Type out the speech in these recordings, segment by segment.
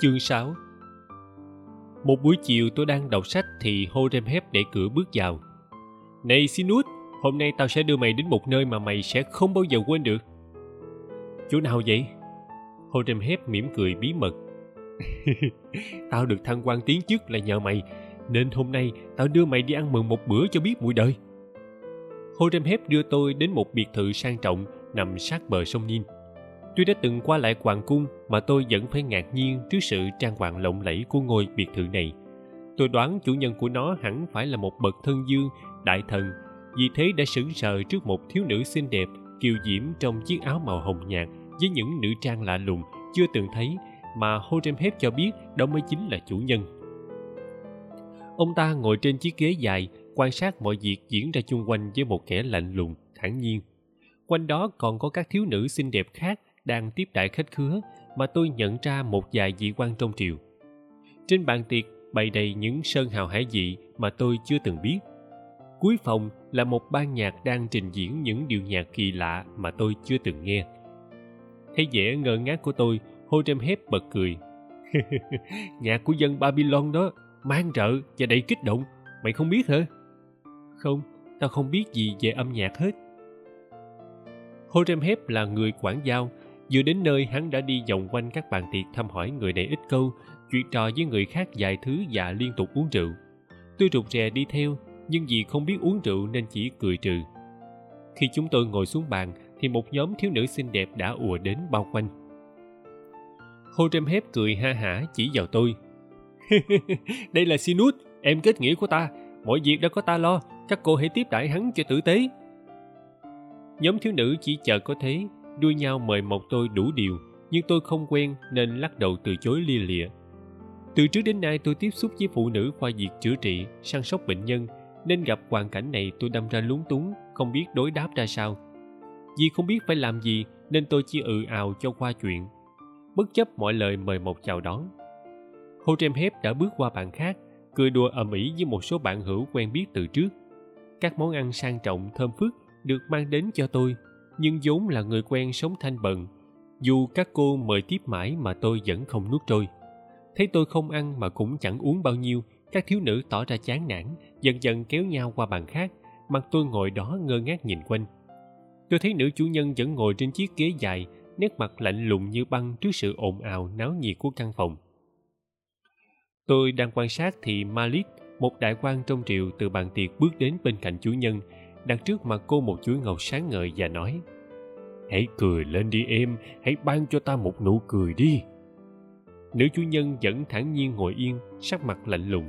Chương 6 Một buổi chiều tôi đang đọc sách thì Horemheb để cửa bước vào. Này Sinus, hôm nay tao sẽ đưa mày đến một nơi mà mày sẽ không bao giờ quên được. Chỗ nào vậy? Horemheb mỉm cười bí mật. tao được thăng quan tiến chức là nhờ mày, nên hôm nay tao đưa mày đi ăn mừng một bữa cho biết mùi đời. Horemheb đưa tôi đến một biệt thự sang trọng nằm sát bờ sông Nin. Tuy đã từng qua lại hoàng cung mà tôi vẫn phải ngạc nhiên trước sự trang hoàng lộng lẫy của ngôi biệt thự này. Tôi đoán chủ nhân của nó hẳn phải là một bậc thân dương, đại thần, vì thế đã sững sờ trước một thiếu nữ xinh đẹp, kiều diễm trong chiếc áo màu hồng nhạt với những nữ trang lạ lùng chưa từng thấy mà Horemheb cho biết đó mới chính là chủ nhân. Ông ta ngồi trên chiếc ghế dài, quan sát mọi việc diễn ra chung quanh với một kẻ lạnh lùng, thản nhiên. Quanh đó còn có các thiếu nữ xinh đẹp khác đang tiếp đại khách khứa mà tôi nhận ra một vài vị quan trong triều. Trên bàn tiệc bày đầy những sơn hào hải vị mà tôi chưa từng biết. Cuối phòng là một ban nhạc đang trình diễn những điệu nhạc kỳ lạ mà tôi chưa từng nghe. Thấy vẻ ngơ ngác của tôi, Horemheb bật cười. nhạc của dân Babylon đó, mang rợ và đầy kích động. Mày không biết hả? Không, tao không biết gì về âm nhạc hết. Horemheb là người quản giao Vừa đến nơi hắn đã đi vòng quanh các bàn tiệc thăm hỏi người này ít câu, chuyện trò với người khác vài thứ và liên tục uống rượu. Tôi rụt rè đi theo, nhưng vì không biết uống rượu nên chỉ cười trừ. Khi chúng tôi ngồi xuống bàn thì một nhóm thiếu nữ xinh đẹp đã ùa đến bao quanh. Hô trâm Hép cười ha hả chỉ vào tôi. Đây là Sinus, em kết nghĩa của ta. Mọi việc đã có ta lo, các cô hãy tiếp đãi hắn cho tử tế. Nhóm thiếu nữ chỉ chờ có thế đua nhau mời mọc tôi đủ điều, nhưng tôi không quen nên lắc đầu từ chối lia lịa. Từ trước đến nay tôi tiếp xúc với phụ nữ khoa việc chữa trị, săn sóc bệnh nhân, nên gặp hoàn cảnh này tôi đâm ra lúng túng, không biết đối đáp ra sao. Vì không biết phải làm gì nên tôi chỉ ừ ào cho qua chuyện. Bất chấp mọi lời mời mọc chào đón. Hồ Trem Hép đã bước qua bạn khác, cười đùa ầm ĩ với một số bạn hữu quen biết từ trước. Các món ăn sang trọng, thơm phức được mang đến cho tôi nhưng vốn là người quen sống thanh bần, dù các cô mời tiếp mãi mà tôi vẫn không nuốt trôi. Thấy tôi không ăn mà cũng chẳng uống bao nhiêu, các thiếu nữ tỏ ra chán nản, dần dần kéo nhau qua bàn khác, mặt tôi ngồi đó ngơ ngác nhìn quanh. Tôi thấy nữ chủ nhân vẫn ngồi trên chiếc ghế dài, nét mặt lạnh lùng như băng trước sự ồn ào, náo nhiệt của căn phòng. Tôi đang quan sát thì malik, một đại quan trong triều từ bàn tiệc bước đến bên cạnh chủ nhân đặt trước mặt cô một chuỗi ngọc sáng ngời và nói, hãy cười lên đi em, hãy ban cho ta một nụ cười đi. Nữ chủ nhân vẫn thản nhiên ngồi yên, sắc mặt lạnh lùng.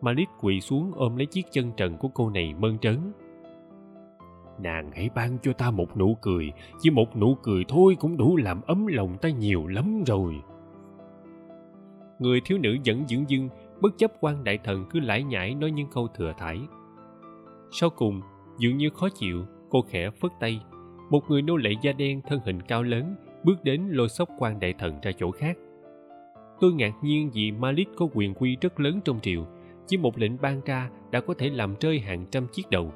Malik quỳ xuống ôm lấy chiếc chân trần của cô này mơn trớn. Nàng hãy ban cho ta một nụ cười, chỉ một nụ cười thôi cũng đủ làm ấm lòng ta nhiều lắm rồi. Người thiếu nữ vẫn dửng dưng, bất chấp quan đại thần cứ lải nhải nói những câu thừa thải. Sau cùng dường như khó chịu, cô khẽ phất tay. Một người nô lệ da đen thân hình cao lớn bước đến lôi sóc quan đại thần ra chỗ khác. Tôi ngạc nhiên vì malik có quyền quy rất lớn trong triều, chỉ một lệnh ban ra đã có thể làm rơi hàng trăm chiếc đầu.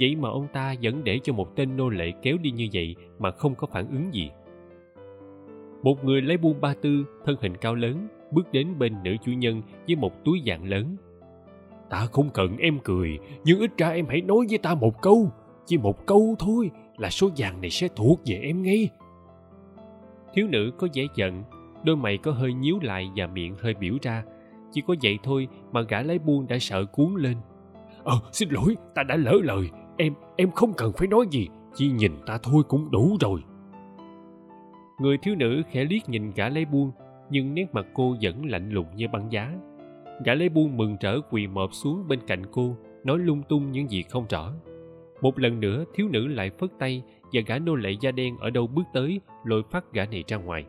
Vậy mà ông ta vẫn để cho một tên nô lệ kéo đi như vậy mà không có phản ứng gì. Một người lấy buôn ba tư, thân hình cao lớn, bước đến bên nữ chủ nhân với một túi vàng lớn ta không cần em cười, nhưng ít ra em hãy nói với ta một câu. Chỉ một câu thôi là số vàng này sẽ thuộc về em ngay. Thiếu nữ có vẻ giận, đôi mày có hơi nhíu lại và miệng hơi biểu ra. Chỉ có vậy thôi mà gã lái buôn đã sợ cuốn lên. Ờ xin lỗi, ta đã lỡ lời. Em em không cần phải nói gì, chỉ nhìn ta thôi cũng đủ rồi. Người thiếu nữ khẽ liếc nhìn gã lấy buôn, nhưng nét mặt cô vẫn lạnh lùng như băng giá gã lấy buông mừng trở quỳ mọp xuống bên cạnh cô, nói lung tung những gì không rõ. Một lần nữa, thiếu nữ lại phất tay và gã nô lệ da đen ở đâu bước tới, lôi phát gã này ra ngoài.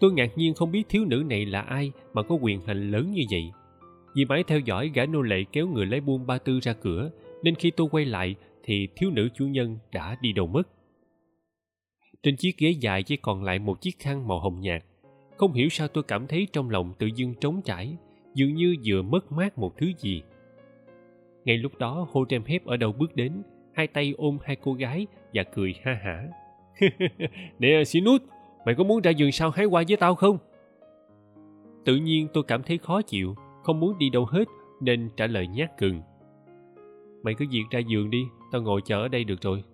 Tôi ngạc nhiên không biết thiếu nữ này là ai mà có quyền hành lớn như vậy. Vì mãi theo dõi, gã nô lệ kéo người lấy buôn ba tư ra cửa, nên khi tôi quay lại thì thiếu nữ chủ nhân đã đi đâu mất. Trên chiếc ghế dài chỉ còn lại một chiếc khăn màu hồng nhạt không hiểu sao tôi cảm thấy trong lòng tự dưng trống trải, dường như vừa mất mát một thứ gì. Ngay lúc đó, hô trem hép ở đâu bước đến, hai tay ôm hai cô gái và cười ha hả. Nè sinus mày có muốn ra giường sau hái hoa với tao không? Tự nhiên tôi cảm thấy khó chịu, không muốn đi đâu hết, nên trả lời nhát cừng mày cứ việc ra giường đi, tao ngồi chờ ở đây được rồi.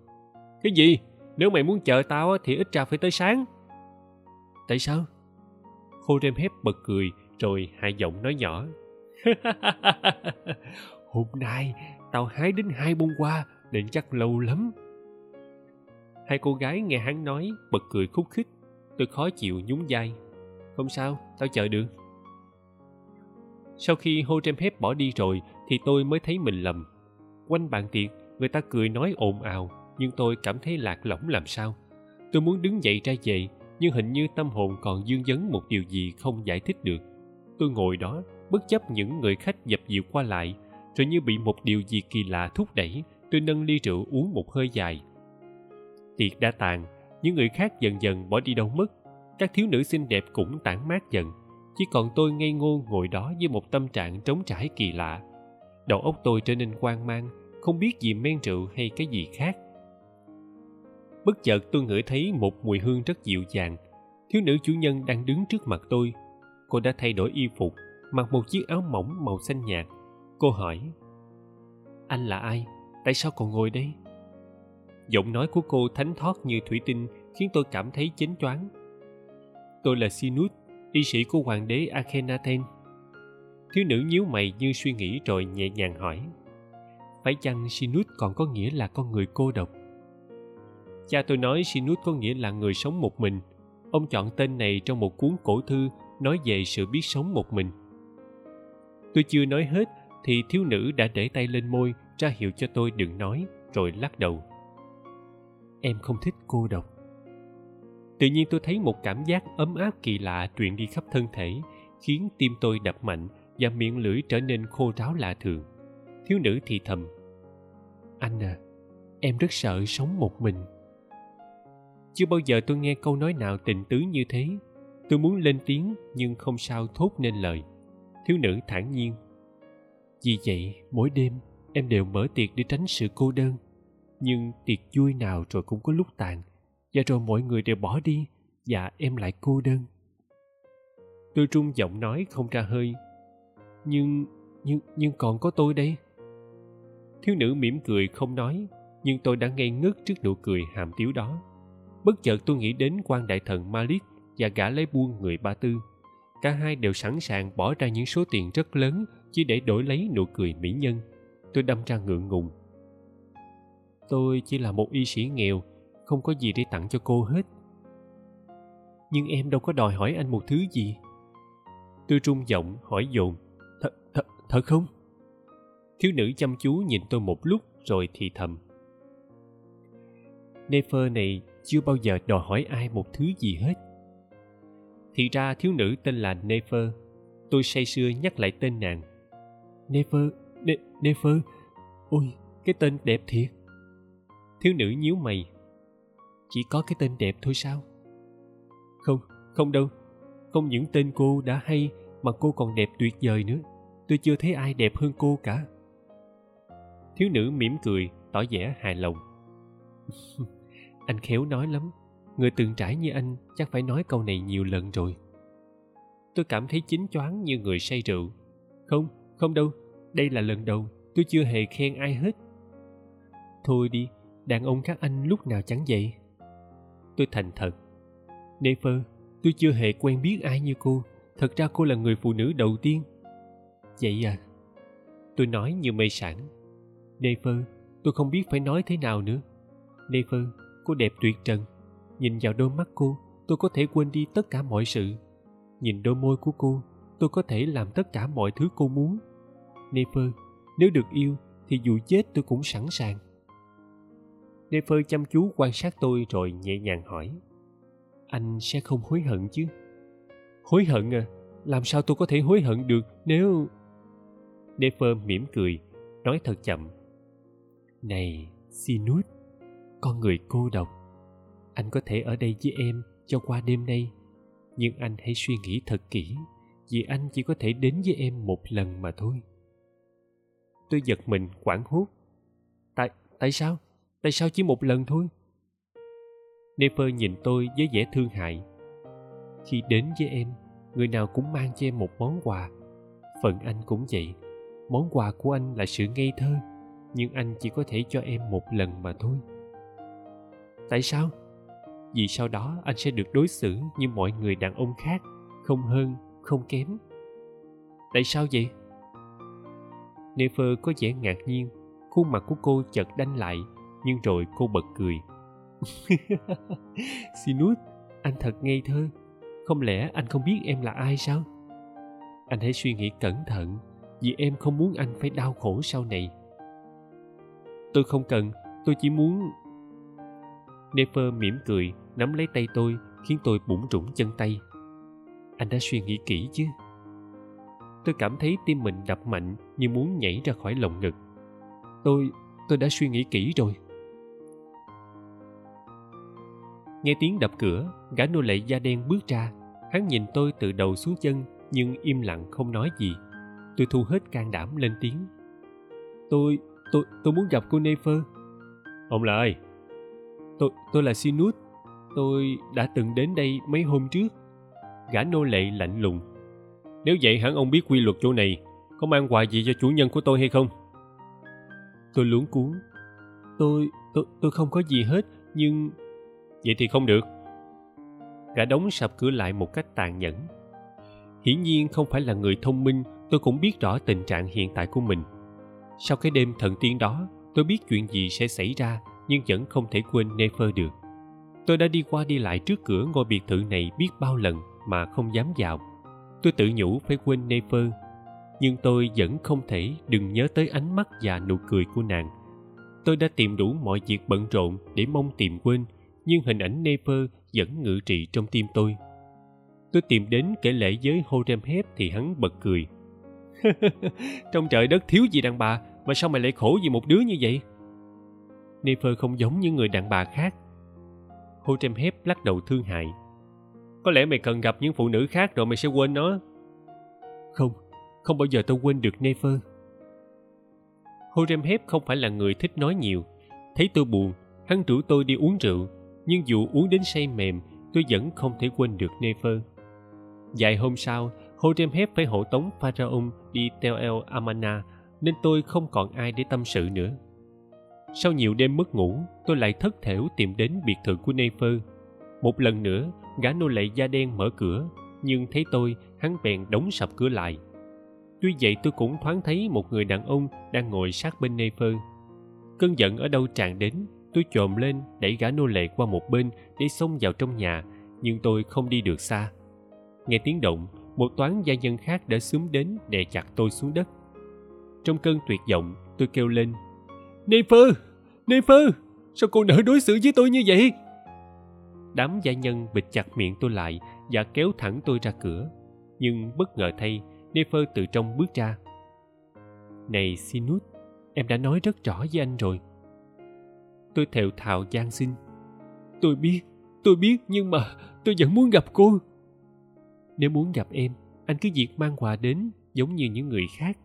Cái gì? Nếu mày muốn chờ tao thì ít ra phải tới sáng. Tại sao? Khô rem hép bật cười, rồi hạ giọng nói nhỏ. Hôm nay, tao hái đến hai bông hoa, nên chắc lâu lắm. Hai cô gái nghe hắn nói, bật cười khúc khích. Tôi khó chịu nhún vai. Không sao, tao chờ được. Sau khi hô trem hép bỏ đi rồi, thì tôi mới thấy mình lầm. Quanh bàn tiệc, người ta cười nói ồn ào, nhưng tôi cảm thấy lạc lõng làm sao. Tôi muốn đứng dậy ra về nhưng hình như tâm hồn còn dương vấn một điều gì không giải thích được. Tôi ngồi đó, bất chấp những người khách dập dịu qua lại, rồi như bị một điều gì kỳ lạ thúc đẩy, tôi nâng ly rượu uống một hơi dài. Tiệc đã tàn, những người khác dần dần bỏ đi đâu mất. Các thiếu nữ xinh đẹp cũng tản mát dần, chỉ còn tôi ngây ngô ngồi đó với một tâm trạng trống trải kỳ lạ. Đầu óc tôi trở nên hoang mang, không biết gì men rượu hay cái gì khác bất chợt tôi ngửi thấy một mùi hương rất dịu dàng. Thiếu nữ chủ nhân đang đứng trước mặt tôi. Cô đã thay đổi y phục, mặc một chiếc áo mỏng màu xanh nhạt. Cô hỏi, anh là ai? Tại sao còn ngồi đây? Giọng nói của cô thánh thót như thủy tinh, khiến tôi cảm thấy chến choáng. Tôi là sinus y sĩ của hoàng đế akhenaten. Thiếu nữ nhíu mày như suy nghĩ rồi nhẹ nhàng hỏi, phải chăng sinus còn có nghĩa là con người cô độc? Cha tôi nói sinus có nghĩa là người sống một mình. Ông chọn tên này trong một cuốn cổ thư nói về sự biết sống một mình. Tôi chưa nói hết thì thiếu nữ đã để tay lên môi, ra hiệu cho tôi đừng nói, rồi lắc đầu. Em không thích cô độc tự nhiên tôi thấy một cảm giác ấm áp kỳ lạ truyền đi khắp thân thể, khiến tim tôi đập mạnh và miệng lưỡi trở nên khô ráo lạ thường. Thiếu nữ thì thầm, anh à em rất sợ sống một mình chưa bao giờ tôi nghe câu nói nào tình tứ như thế. Tôi muốn lên tiếng, nhưng không sao thốt nên lời. Thiếu nữ thản nhiên. Vì vậy, mỗi đêm, em đều mở tiệc để tránh sự cô đơn. Nhưng tiệc vui nào rồi cũng có lúc tàn, và rồi mọi người đều bỏ đi, và em lại cô đơn. Tôi trung giọng nói không ra hơi. Nhưng nhưng nhưng còn có tôi đây. Thiếu nữ mỉm cười không nói, nhưng tôi đã ngây ngất trước nụ cười hàm tiếu đó bất chợt tôi nghĩ đến quan đại thần malik và gã lấy buôn người ba tư. Cả hai đều sẵn sàng bỏ ra những số tiền rất lớn chỉ để đổi lấy nụ cười mỹ nhân. Tôi đâm ra ngượng ngùng. Tôi chỉ là một y sĩ nghèo, không có gì để tặng cho cô hết. Nhưng em đâu có đòi hỏi anh một thứ gì. Tôi trung giọng hỏi dồn thật thật thật không? Thiếu nữ chăm chú nhìn tôi một lúc rồi thì thầm, nefer này chưa bao giờ đòi hỏi ai một thứ gì hết. Thì ra thiếu nữ tên là nefer. Tôi say sưa nhắc lại tên nàng. Nefer ne, nefer. Ôi cái tên đẹp thiệt. Thiếu nữ nhíu mày. Chỉ có cái tên đẹp thôi sao? Không không đâu. Không những tên cô đã hay mà cô còn đẹp tuyệt vời nữa. Tôi chưa thấy ai đẹp hơn cô cả. Thiếu nữ mỉm cười tỏ vẻ hài lòng. anh khéo nói lắm, người từng trải như anh chắc phải nói câu này nhiều lần rồi. Tôi cảm thấy chính choáng như người say rượu. Không không đâu, đây là lần đầu tôi chưa hề khen ai hết. Thôi đi, đàn ông các anh lúc nào chẳng vậy? Tôi thành thật. Nefer, tôi chưa hề quen biết ai như cô, thật ra cô là người phụ nữ đầu tiên. Vậy à? Tôi nói như mê sản nefer, tôi không biết phải nói thế nào nữa. Nefer cô đẹp tuyệt trần. Nhìn vào đôi mắt cô, tôi có thể quên đi tất cả mọi sự. Nhìn đôi môi của cô, tôi có thể làm tất cả mọi thứ cô muốn. Nefer, nếu được yêu, thì dù chết tôi cũng sẵn sàng. Nefer chăm chú quan sát tôi rồi nhẹ nhàng hỏi. Anh sẽ không hối hận chứ? Hối hận à? Làm sao tôi có thể hối hận được nếu nefer mỉm cười, nói thật chậm. Này sinus con người cô độc. Anh có thể ở đây với em cho qua đêm nay, nhưng anh hãy suy nghĩ thật kỹ, vì anh chỉ có thể đến với em một lần mà thôi. Tôi giật mình quảng hốt. Tại tại sao? Tại sao chỉ một lần thôi? Nefer nhìn tôi với vẻ thương hại. Khi đến với em, người nào cũng mang cho em một món quà. Phần anh cũng vậy. Món quà của anh là sự ngây thơ, nhưng anh chỉ có thể cho em một lần mà thôi tại sao? Vì sau đó anh sẽ được đối xử như mọi người đàn ông khác không hơn không kém. Tại sao vậy? Nefer có vẻ ngạc nhiên khuôn mặt của cô chợt đanh lại nhưng rồi cô bật cười, sinus anh thật ngây thơ. Không lẽ anh không biết em là ai sao? Anh hãy suy nghĩ cẩn thận vì em không muốn anh phải đau khổ sau này. Tôi không cần tôi chỉ muốn Nefer mỉm cười, nắm lấy tay tôi, khiến tôi bủng rủng chân tay. Anh đã suy nghĩ kỹ chứ? Tôi cảm thấy tim mình đập mạnh như muốn nhảy ra khỏi lồng ngực. Tôi tôi đã suy nghĩ kỹ rồi. Nghe tiếng đập cửa, gã nô lệ da đen bước ra. Hắn nhìn tôi từ đầu xuống chân, nhưng im lặng không nói gì. Tôi thu hết can đảm lên tiếng. Tôi tôi tôi muốn gặp cô nefer. Ông là ai? Tôi tôi là sinus. Tôi đã từng đến đây mấy hôm trước. Gã nô lệ lạnh lùng. Nếu vậy hẳn ông biết quy luật chỗ này, có mang quà gì cho chủ nhân của tôi hay không? Tôi luống cuống. Tôi tôi tôi không có gì hết, nhưng vậy thì không được. Gã đóng sập cửa lại một cách tàn nhẫn. Hiển nhiên không phải là người thông minh, tôi cũng biết rõ tình trạng hiện tại của mình. Sau cái đêm thần tiên đó, tôi biết chuyện gì sẽ xảy ra nhưng vẫn không thể quên nefer được. Tôi đã đi qua đi lại trước cửa ngôi biệt thự này biết bao lần mà không dám vào. Tôi tự nhủ phải quên nefer, nhưng tôi vẫn không thể đừng nhớ tới ánh mắt và nụ cười của nàng. Tôi đã tìm đủ mọi việc bận rộn để mong tìm quên, nhưng hình ảnh nefer vẫn ngự trị trong tim tôi. Tôi tìm đến kể lễ với horemheb thì hắn bật cười. trong trời đất thiếu gì đàn bà, mà sao mày lại khổ vì một đứa như vậy? Nefer không giống những người đàn bà khác. Horemheb lắc đầu thương hại. Có lẽ mày cần gặp những phụ nữ khác rồi mày sẽ quên nó. Không không bao giờ tôi quên được nefer horemheb không phải là người thích nói nhiều. Thấy tôi buồn hắn rủ tôi đi uống rượu nhưng dù uống đến say mềm tôi vẫn không thể quên được nefer Vài hôm sau, Horemheb phải hộ tống Pharaon đi Tel El Amana nên tôi không còn ai để tâm sự nữa. Sau nhiều đêm mất ngủ, tôi lại thất thểu tìm đến biệt thự của Nefer. Một lần nữa, gã nô lệ da đen mở cửa, nhưng thấy tôi, hắn bèn đóng sập cửa lại. Tuy vậy tôi cũng thoáng thấy một người đàn ông đang ngồi sát bên Nefer. Cơn giận ở đâu tràn đến, tôi chồm lên đẩy gã nô lệ qua một bên để xông vào trong nhà, nhưng tôi không đi được xa nghe tiếng động một toán gia nhân khác đã xúm đến đè chặt tôi xuống đất trong cơn tuyệt vọng tôi kêu lên Nefer! Nefer! Sao cô nỡ đối xử với tôi như vậy? Đám gia nhân bịt chặt miệng tôi lại và kéo thẳng tôi ra cửa. Nhưng bất ngờ thay, Nefer từ trong bước ra. Này Sinut, em đã nói rất rõ với anh rồi. Tôi thều thào gian xin. Tôi biết, tôi biết nhưng mà tôi vẫn muốn gặp cô nếu muốn gặp em anh cứ việc mang quà đến giống như những người khác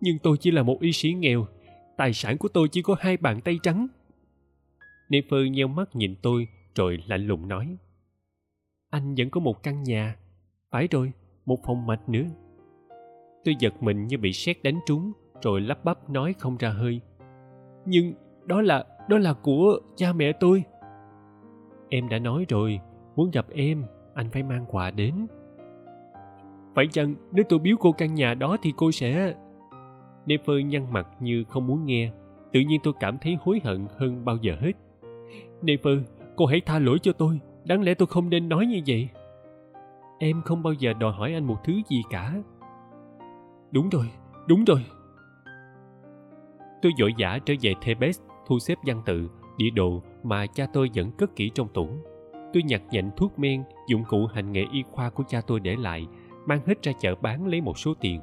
nhưng tôi chỉ là một y sĩ nghèo tài sản của tôi chỉ có hai bàn tay trắng. Nefer nheo mắt nhìn tôi, rồi lạnh lùng nói. Anh vẫn có một căn nhà. Phải rồi, một phòng mạch nữa. Tôi giật mình như bị sét đánh trúng, rồi lắp bắp nói không ra hơi. Nhưng đó là đó là của cha mẹ tôi. Em đã nói rồi, muốn gặp em, anh phải mang quà đến. Phải chăng nếu tôi biếu cô căn nhà đó thì cô sẽ Nefer nhăn mặt như không muốn nghe. Tự nhiên tôi cảm thấy hối hận hơn bao giờ hết. Nefer cô hãy tha lỗi cho tôi. Đáng lẽ tôi không nên nói như vậy. Em không bao giờ đòi hỏi anh một thứ gì cả. Đúng rồi đúng rồi. Tôi vội vã trở về thebes, thu xếp văn tự, địa đồ mà cha tôi vẫn cất kỹ trong tủ. Tôi nhặt nhạnh thuốc men, dụng cụ hành nghề y khoa của cha tôi để lại, mang hết ra chợ bán lấy một số tiền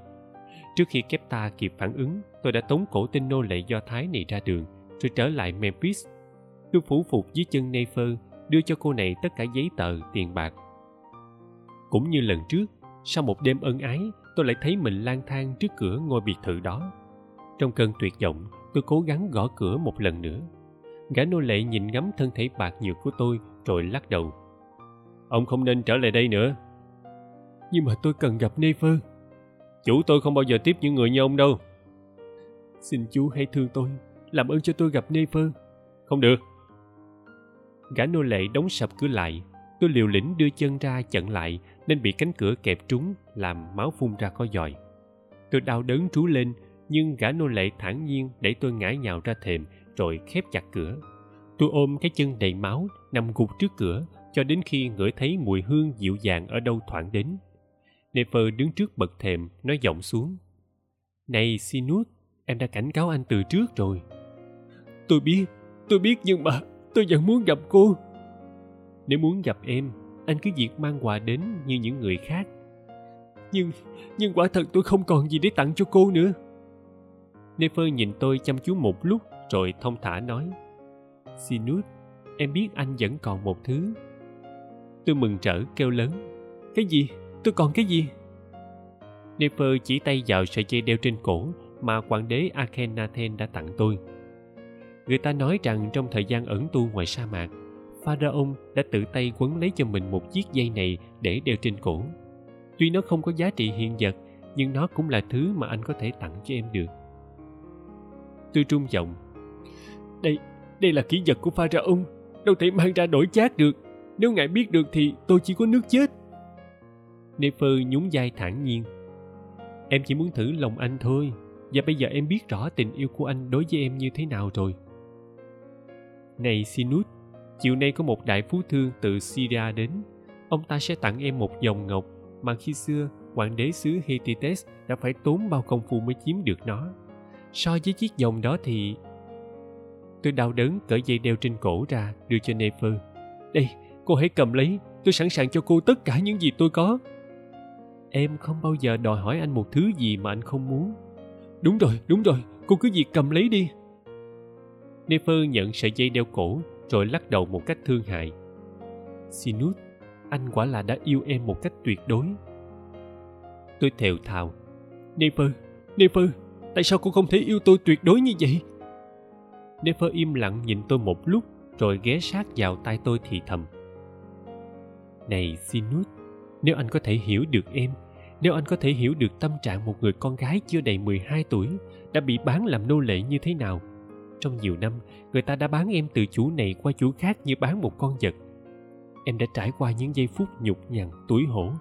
trước khi kepta kịp phản ứng, tôi đã tống cổ tên nô lệ do thái này ra đường, rồi trở lại memphis. Tôi phủ phục dưới chân nefer đưa cho cô này tất cả giấy tờ, tiền bạc. Cũng như lần trước, sau một đêm ân ái, tôi lại thấy mình lang thang trước cửa ngôi biệt thự đó. Trong cơn tuyệt vọng, tôi cố gắng gõ cửa một lần nữa. Gã nô lệ nhìn ngắm thân thể bạc nhược của tôi, rồi lắc đầu. Ông không nên trở lại đây nữa. Nhưng mà tôi cần gặp Nefer. Chủ tôi không bao giờ tiếp những người như ông đâu. Xin chú hãy thương tôi, làm ơn cho tôi gặp Nefer. Không được. Gã nô lệ đóng sập cửa lại. Tôi liều lĩnh đưa chân ra chặn lại nên bị cánh cửa kẹp trúng làm máu phun ra có giòi. Tôi đau đớn trú lên nhưng gã nô lệ thản nhiên để tôi ngã nhào ra thềm rồi khép chặt cửa. Tôi ôm cái chân đầy máu nằm gục trước cửa cho đến khi ngửi thấy mùi hương dịu dàng ở đâu thoảng đến. Nefer đứng trước bậc thềm nói giọng xuống. Này Sinus, em đã cảnh cáo anh từ trước rồi. Tôi biết, tôi biết nhưng mà tôi vẫn muốn gặp cô. Nếu muốn gặp em, anh cứ việc mang quà đến như những người khác. Nhưng, nhưng quả thật tôi không còn gì để tặng cho cô nữa. Nefer nhìn tôi chăm chú một lúc rồi thông thả nói. Sinus, em biết anh vẫn còn một thứ. Tôi mừng rỡ kêu lớn. Cái gì? Tôi còn cái gì? Nefer chỉ tay vào sợi dây đeo trên cổ mà hoàng đế Akhenaten đã tặng tôi. Người ta nói rằng trong thời gian ẩn tu ngoài sa mạc, Pharaoh đã tự tay quấn lấy cho mình một chiếc dây này để đeo trên cổ. Tuy nó không có giá trị hiện vật, nhưng nó cũng là thứ mà anh có thể tặng cho em được. Tôi trung giọng. Đây, đây là kỹ vật của Pharaoh, đâu thể mang ra đổi chát được. Nếu ngài biết được thì tôi chỉ có nước chết. Nefer nhún vai thản nhiên. Em chỉ muốn thử lòng anh thôi, và bây giờ em biết rõ tình yêu của anh đối với em như thế nào rồi. Này Sinut, chiều nay có một đại phú thương từ Syria đến. Ông ta sẽ tặng em một dòng ngọc mà khi xưa hoàng đế xứ Hittites đã phải tốn bao công phu mới chiếm được nó. So với chiếc vòng đó thì... Tôi đau đớn cởi dây đeo trên cổ ra đưa cho Nefer. Đây, cô hãy cầm lấy, tôi sẵn sàng cho cô tất cả những gì tôi có. Em không bao giờ đòi hỏi anh một thứ gì mà anh không muốn. Đúng rồi, đúng rồi, cô cứ việc cầm lấy đi. Nefer nhận sợi dây đeo cổ rồi lắc đầu một cách thương hại. Sinus, anh quả là đã yêu em một cách tuyệt đối. Tôi thều thào. Nefer, Nefer, tại sao cô không thể yêu tôi tuyệt đối như vậy? Nefer im lặng nhìn tôi một lúc rồi ghé sát vào tai tôi thì thầm. Này Sinus, nếu anh có thể hiểu được em, nếu anh có thể hiểu được tâm trạng một người con gái chưa đầy 12 tuổi đã bị bán làm nô lệ như thế nào, trong nhiều năm người ta đã bán em từ chủ này qua chủ khác như bán một con vật. Em đã trải qua những giây phút nhục nhằn tủi hổ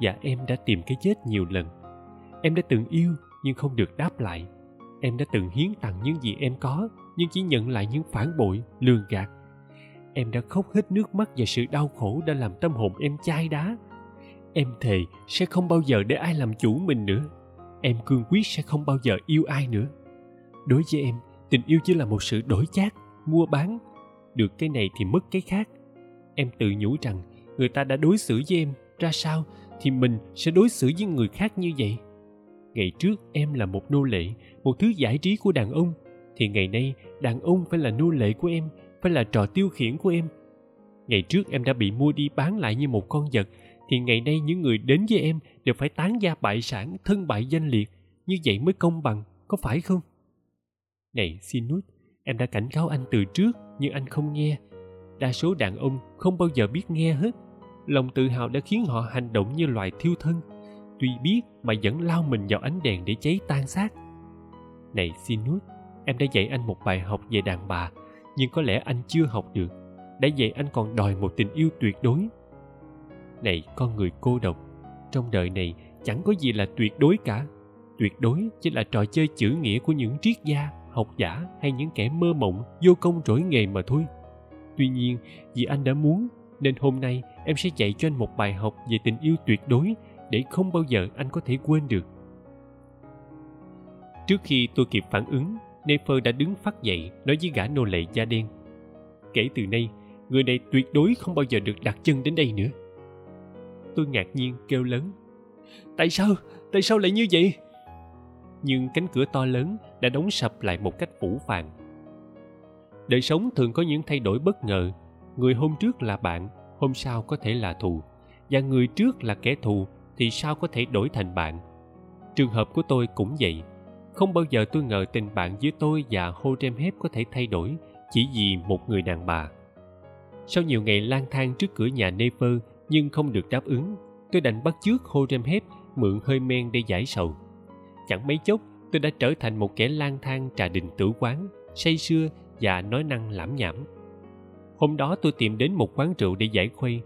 và em đã tìm cái chết nhiều lần. Em đã từng yêu nhưng không được đáp lại. Em đã từng hiến tặng những gì em có nhưng chỉ nhận lại những phản bội lường gạt. Em đã khóc hết nước mắt và sự đau khổ đã làm tâm hồn em chai đá em thề sẽ không bao giờ để ai làm chủ mình nữa. Em cương quyết sẽ không bao giờ yêu ai nữa. Đối với em, tình yêu chỉ là một sự đổi chác, mua bán. Được cái này thì mất cái khác. Em tự nhủ rằng người ta đã đối xử với em, ra sao thì mình sẽ đối xử với người khác như vậy? Ngày trước em là một nô lệ, một thứ giải trí của đàn ông. Thì ngày nay, đàn ông phải là nô lệ của em, phải là trò tiêu khiển của em. Ngày trước em đã bị mua đi bán lại như một con vật thì ngày nay những người đến với em đều phải tán gia bại sản thân bại danh liệt như vậy mới công bằng có phải không này Sinus, em đã cảnh cáo anh từ trước nhưng anh không nghe. Đa số đàn ông không bao giờ biết nghe hết. Lòng tự hào đã khiến họ hành động như loài thiêu thân. Tuy biết mà vẫn lao mình vào ánh đèn để cháy tan xác. Này Sinus, em đã dạy anh một bài học về đàn bà, nhưng có lẽ anh chưa học được. Đã vậy anh còn đòi một tình yêu tuyệt đối. Này con người cô độc, trong đời này chẳng có gì là tuyệt đối cả. Tuyệt đối chỉ là trò chơi chữ nghĩa của những triết gia học giả hay những kẻ mơ mộng vô công rỗi nghề mà thôi. Tuy nhiên vì anh đã muốn nên hôm nay em sẽ dạy cho anh một bài học về tình yêu tuyệt đối để không bao giờ anh có thể quên được. Trước khi tôi kịp phản ứng nefer đã đứng phát dậy nói với gã nô lệ da đen. Kể từ nay người này tuyệt đối không bao giờ được đặt chân đến đây nữa tôi ngạc nhiên kêu lớn. Tại sao? Tại sao lại như vậy? Nhưng cánh cửa to lớn đã đóng sập lại một cách phủ phàng. Đời sống thường có những thay đổi bất ngờ. Người hôm trước là bạn, hôm sau có thể là thù. Và người trước là kẻ thù thì sao có thể đổi thành bạn? Trường hợp của tôi cũng vậy. Không bao giờ tôi ngờ tình bạn giữa tôi và Horemheb có thể thay đổi chỉ vì một người đàn bà. Sau nhiều ngày lang thang trước cửa nhà Nefer nhưng không được đáp ứng tôi đành bắt chước Horemheb mượn hơi men để giải sầu. Chẳng mấy chốc, tôi đã trở thành một kẻ lang thang trà đình tử quán, say sưa và nói năng lãm nhảm. Hôm đó tôi tìm đến một quán rượu để giải khuây,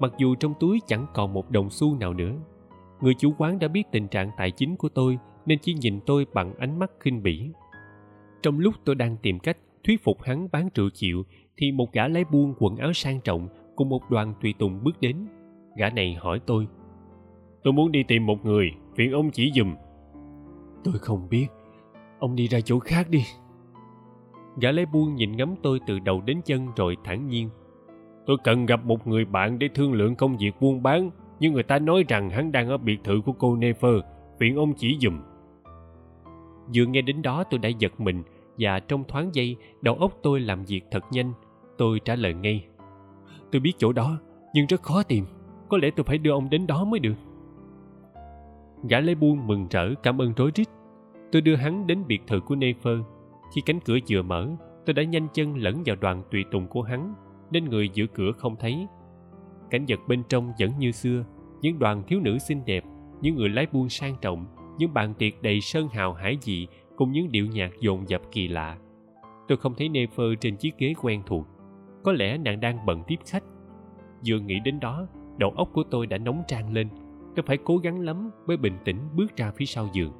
mặc dù trong túi chẳng còn một đồng xu nào nữa. Người chủ quán đã biết tình trạng tài chính của tôi nên chỉ nhìn tôi bằng ánh mắt khinh bỉ. Trong lúc tôi đang tìm cách thuyết phục hắn bán rượu chịu thì một gã lái buôn quần áo sang trọng cùng một đoàn tùy tùng bước đến. Gã này hỏi tôi. Tôi muốn đi tìm một người, phiền ông chỉ giùm, Tôi không biết. Ông đi ra chỗ khác đi. Gã lấy buông nhìn ngắm tôi từ đầu đến chân rồi thản nhiên. Tôi cần gặp một người bạn để thương lượng công việc buôn bán, nhưng người ta nói rằng hắn đang ở biệt thự của cô Nefer, phiền ông chỉ giùm. Vừa nghe đến đó tôi đã giật mình và trong thoáng giây đầu óc tôi làm việc thật nhanh. Tôi trả lời ngay. Tôi biết chỗ đó, nhưng rất khó tìm. Có lẽ tôi phải đưa ông đến đó mới được. Gã lái buôn mừng rỡ cảm ơn rối rít. Tôi đưa hắn đến biệt thự của Nefer. Khi cánh cửa vừa mở, tôi đã nhanh chân lẫn vào đoàn tùy tùng của hắn, nên người giữ cửa không thấy. Cảnh vật bên trong vẫn như xưa, những đoàn thiếu nữ xinh đẹp, những người lái buôn sang trọng, những bàn tiệc đầy sơn hào hải dị cùng những điệu nhạc dồn dập kỳ lạ. Tôi không thấy Nefer trên chiếc ghế quen thuộc. Có lẽ nàng đang bận tiếp khách. Vừa nghĩ đến đó, đầu óc của tôi đã nóng trang lên. Tôi phải cố gắng lắm mới bình tĩnh bước ra phía sau giường.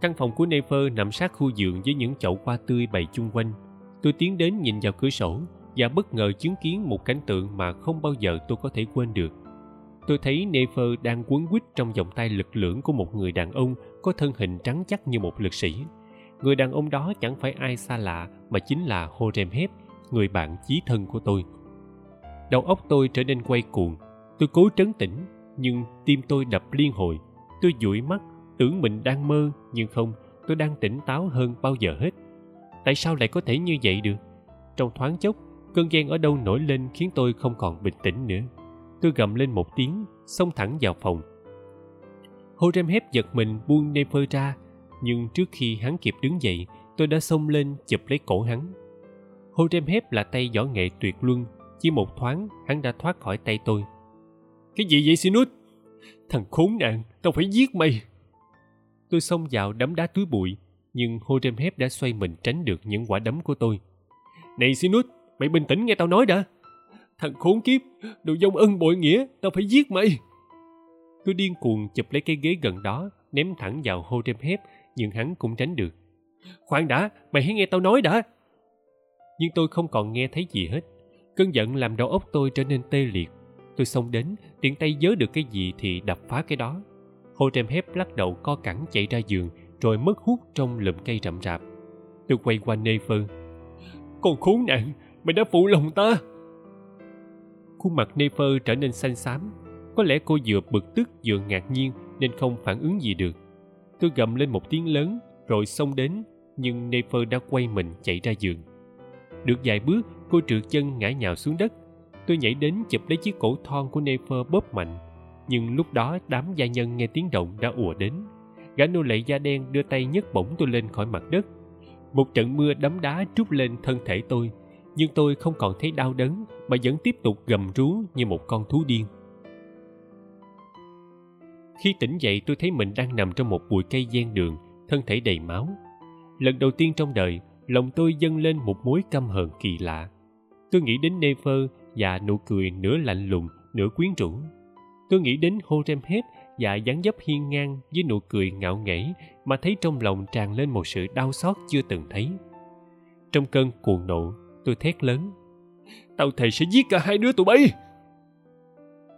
Căn phòng của Nefer nằm sát khu giường với những chậu hoa tươi bày chung quanh. Tôi tiến đến nhìn vào cửa sổ và bất ngờ chứng kiến một cảnh tượng mà không bao giờ tôi có thể quên được. Tôi thấy Nefer đang quấn quýt trong vòng tay lực lưỡng của một người đàn ông có thân hình trắng chắc như một lực sĩ. Người đàn ông đó chẳng phải ai xa lạ mà chính là Horemheb, người bạn chí thân của tôi. Đầu óc tôi trở nên quay cuồng. Tôi cố trấn tĩnh, nhưng tim tôi đập liên hồi. Tôi dụi mắt, tưởng mình đang mơ, nhưng không, tôi đang tỉnh táo hơn bao giờ hết. Tại sao lại có thể như vậy được? Trong thoáng chốc, cơn ghen ở đâu nổi lên khiến tôi không còn bình tĩnh nữa. Tôi gầm lên một tiếng, xông thẳng vào phòng. Horemheb giật mình buông Nefer ra, nhưng trước khi hắn kịp đứng dậy, tôi đã xông lên chụp lấy cổ hắn. Horemheb là tay võ nghệ tuyệt luân, chỉ một thoáng hắn đã thoát khỏi tay tôi. Cái gì vậy Sinus? Thằng khốn nạn, tao phải giết mày. Tôi xông vào đấm đá túi bụi, nhưng Horemheb đã xoay mình tránh được những quả đấm của tôi. Này Sinus, mày bình tĩnh nghe tao nói đã. Thằng khốn kiếp, đồ dông ân bội nghĩa, tao phải giết mày. Tôi điên cuồng chụp lấy cái ghế gần đó, ném thẳng vào Horemheb, nhưng hắn cũng tránh được. Khoan đã, mày hãy nghe tao nói đã. Nhưng tôi không còn nghe thấy gì hết. Cơn giận làm đầu óc tôi trở nên tê liệt. Tôi xông đến, tiện tay giớ được cái gì thì đập phá cái đó. Horemheb lắc đầu co cẳng chạy ra giường, rồi mất hút trong lùm cây rậm rạp. Tôi quay qua Nefer. Con khốn nạn, mày đã phụ lòng ta. Khuôn mặt Nefer trở nên xanh xám. Có lẽ cô vừa bực tức vừa ngạc nhiên nên không phản ứng gì được. Tôi gầm lên một tiếng lớn rồi xông đến nhưng Nefer đã quay mình chạy ra giường. Được vài bước, cô trượt chân ngã nhào xuống đất. Tôi nhảy đến chụp lấy chiếc cổ thon của Nefer bóp mạnh. Nhưng lúc đó đám gia nhân nghe tiếng động đã ùa đến. Gã nô lệ da đen đưa tay nhấc bổng tôi lên khỏi mặt đất. Một trận mưa đấm đá trút lên thân thể tôi, nhưng tôi không còn thấy đau đớn mà vẫn tiếp tục gầm rú như một con thú điên. Khi tỉnh dậy tôi thấy mình đang nằm trong một bụi cây gian đường, thân thể đầy máu. Lần đầu tiên trong đời, lòng tôi dâng lên một mối căm hờn kỳ lạ. Tôi nghĩ đến Nefer và nụ cười nửa lạnh lùng, nửa quyến rũ. Tôi nghĩ đến Horemheb và dáng dấp hiên ngang với nụ cười ngạo nghễ mà thấy trong lòng tràn lên một sự đau xót chưa từng thấy. Trong cơn cuồng nộ, tôi thét lớn. Tao thề sẽ giết cả hai đứa tụi bay!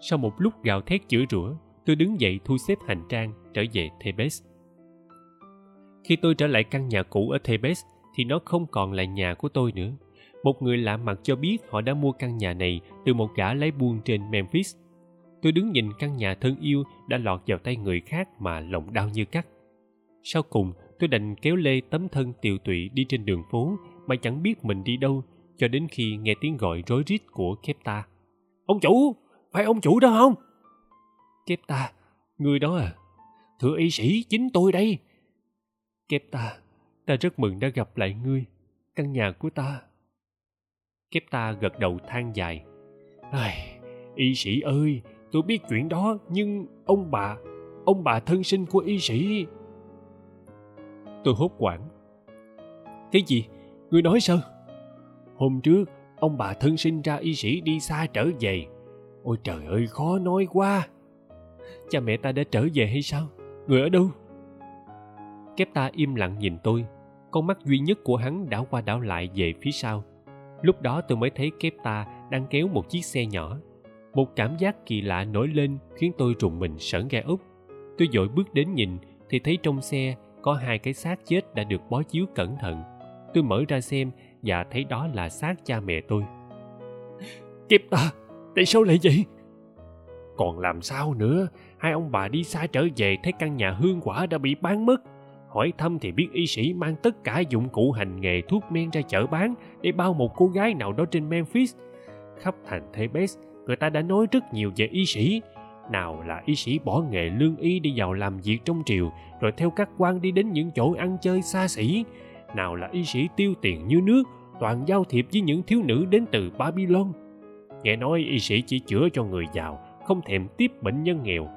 Sau một lúc gào thét chửi rủa, tôi đứng dậy thu xếp hành trang trở về Thebes. Khi tôi trở lại căn nhà cũ ở Thebes thì nó không còn là nhà của tôi nữa. Một người lạ mặt cho biết họ đã mua căn nhà này từ một gã lái buôn trên Memphis. Tôi đứng nhìn căn nhà thân yêu đã lọt vào tay người khác mà lòng đau như cắt. Sau cùng, tôi đành kéo lê tấm thân tiều tụy đi trên đường phố mà chẳng biết mình đi đâu cho đến khi nghe tiếng gọi rối rít của Kepta. Ông chủ! Phải ông chủ đó không? Kepta, người đó à? Thưa y sĩ, chính tôi đây. Kép ta ta rất mừng đã gặp lại ngươi, căn nhà của ta. Kepta gật đầu than dài. Ai, y sĩ ơi, tôi biết chuyện đó nhưng ông bà ông bà thân sinh của y sĩ tôi hốt quảng. cái gì người nói sao hôm trước ông bà thân sinh ra y sĩ đi xa trở về ôi trời ơi khó nói quá cha mẹ ta đã trở về hay sao? Người ở đâu? Kép ta im lặng nhìn tôi. Con mắt duy nhất của hắn đảo qua đảo lại về phía sau. Lúc đó tôi mới thấy kép ta đang kéo một chiếc xe nhỏ. Một cảm giác kỳ lạ nổi lên khiến tôi trùng mình sởn gai ốc. Tôi dội bước đến nhìn, thì thấy trong xe có hai cái xác chết đã được bó chiếu cẩn thận. Tôi mở ra xem và thấy đó là xác cha mẹ tôi. Kép ta, tại sao lại vậy? Còn làm sao nữa? Hai ông bà đi xa trở về, thấy căn nhà hương quả đã bị bán mất. Hỏi thăm thì biết y sĩ mang tất cả dụng cụ hành nghề thuốc men ra chợ bán để bao một cô gái nào đó trên memphis. Khắp thành thebes người ta đã nói rất nhiều về y sĩ. Nào là y sĩ bỏ nghề lương y đi vào làm việc trong triều, rồi theo các quan đi đến những chỗ ăn chơi xa xỉ. Nào là y sĩ tiêu tiền như nước, toàn giao thiệp với những thiếu nữ đến từ babylon. Nghe nói y sĩ chỉ chữa cho người giàu không thèm tiếp bệnh nhân nghèo.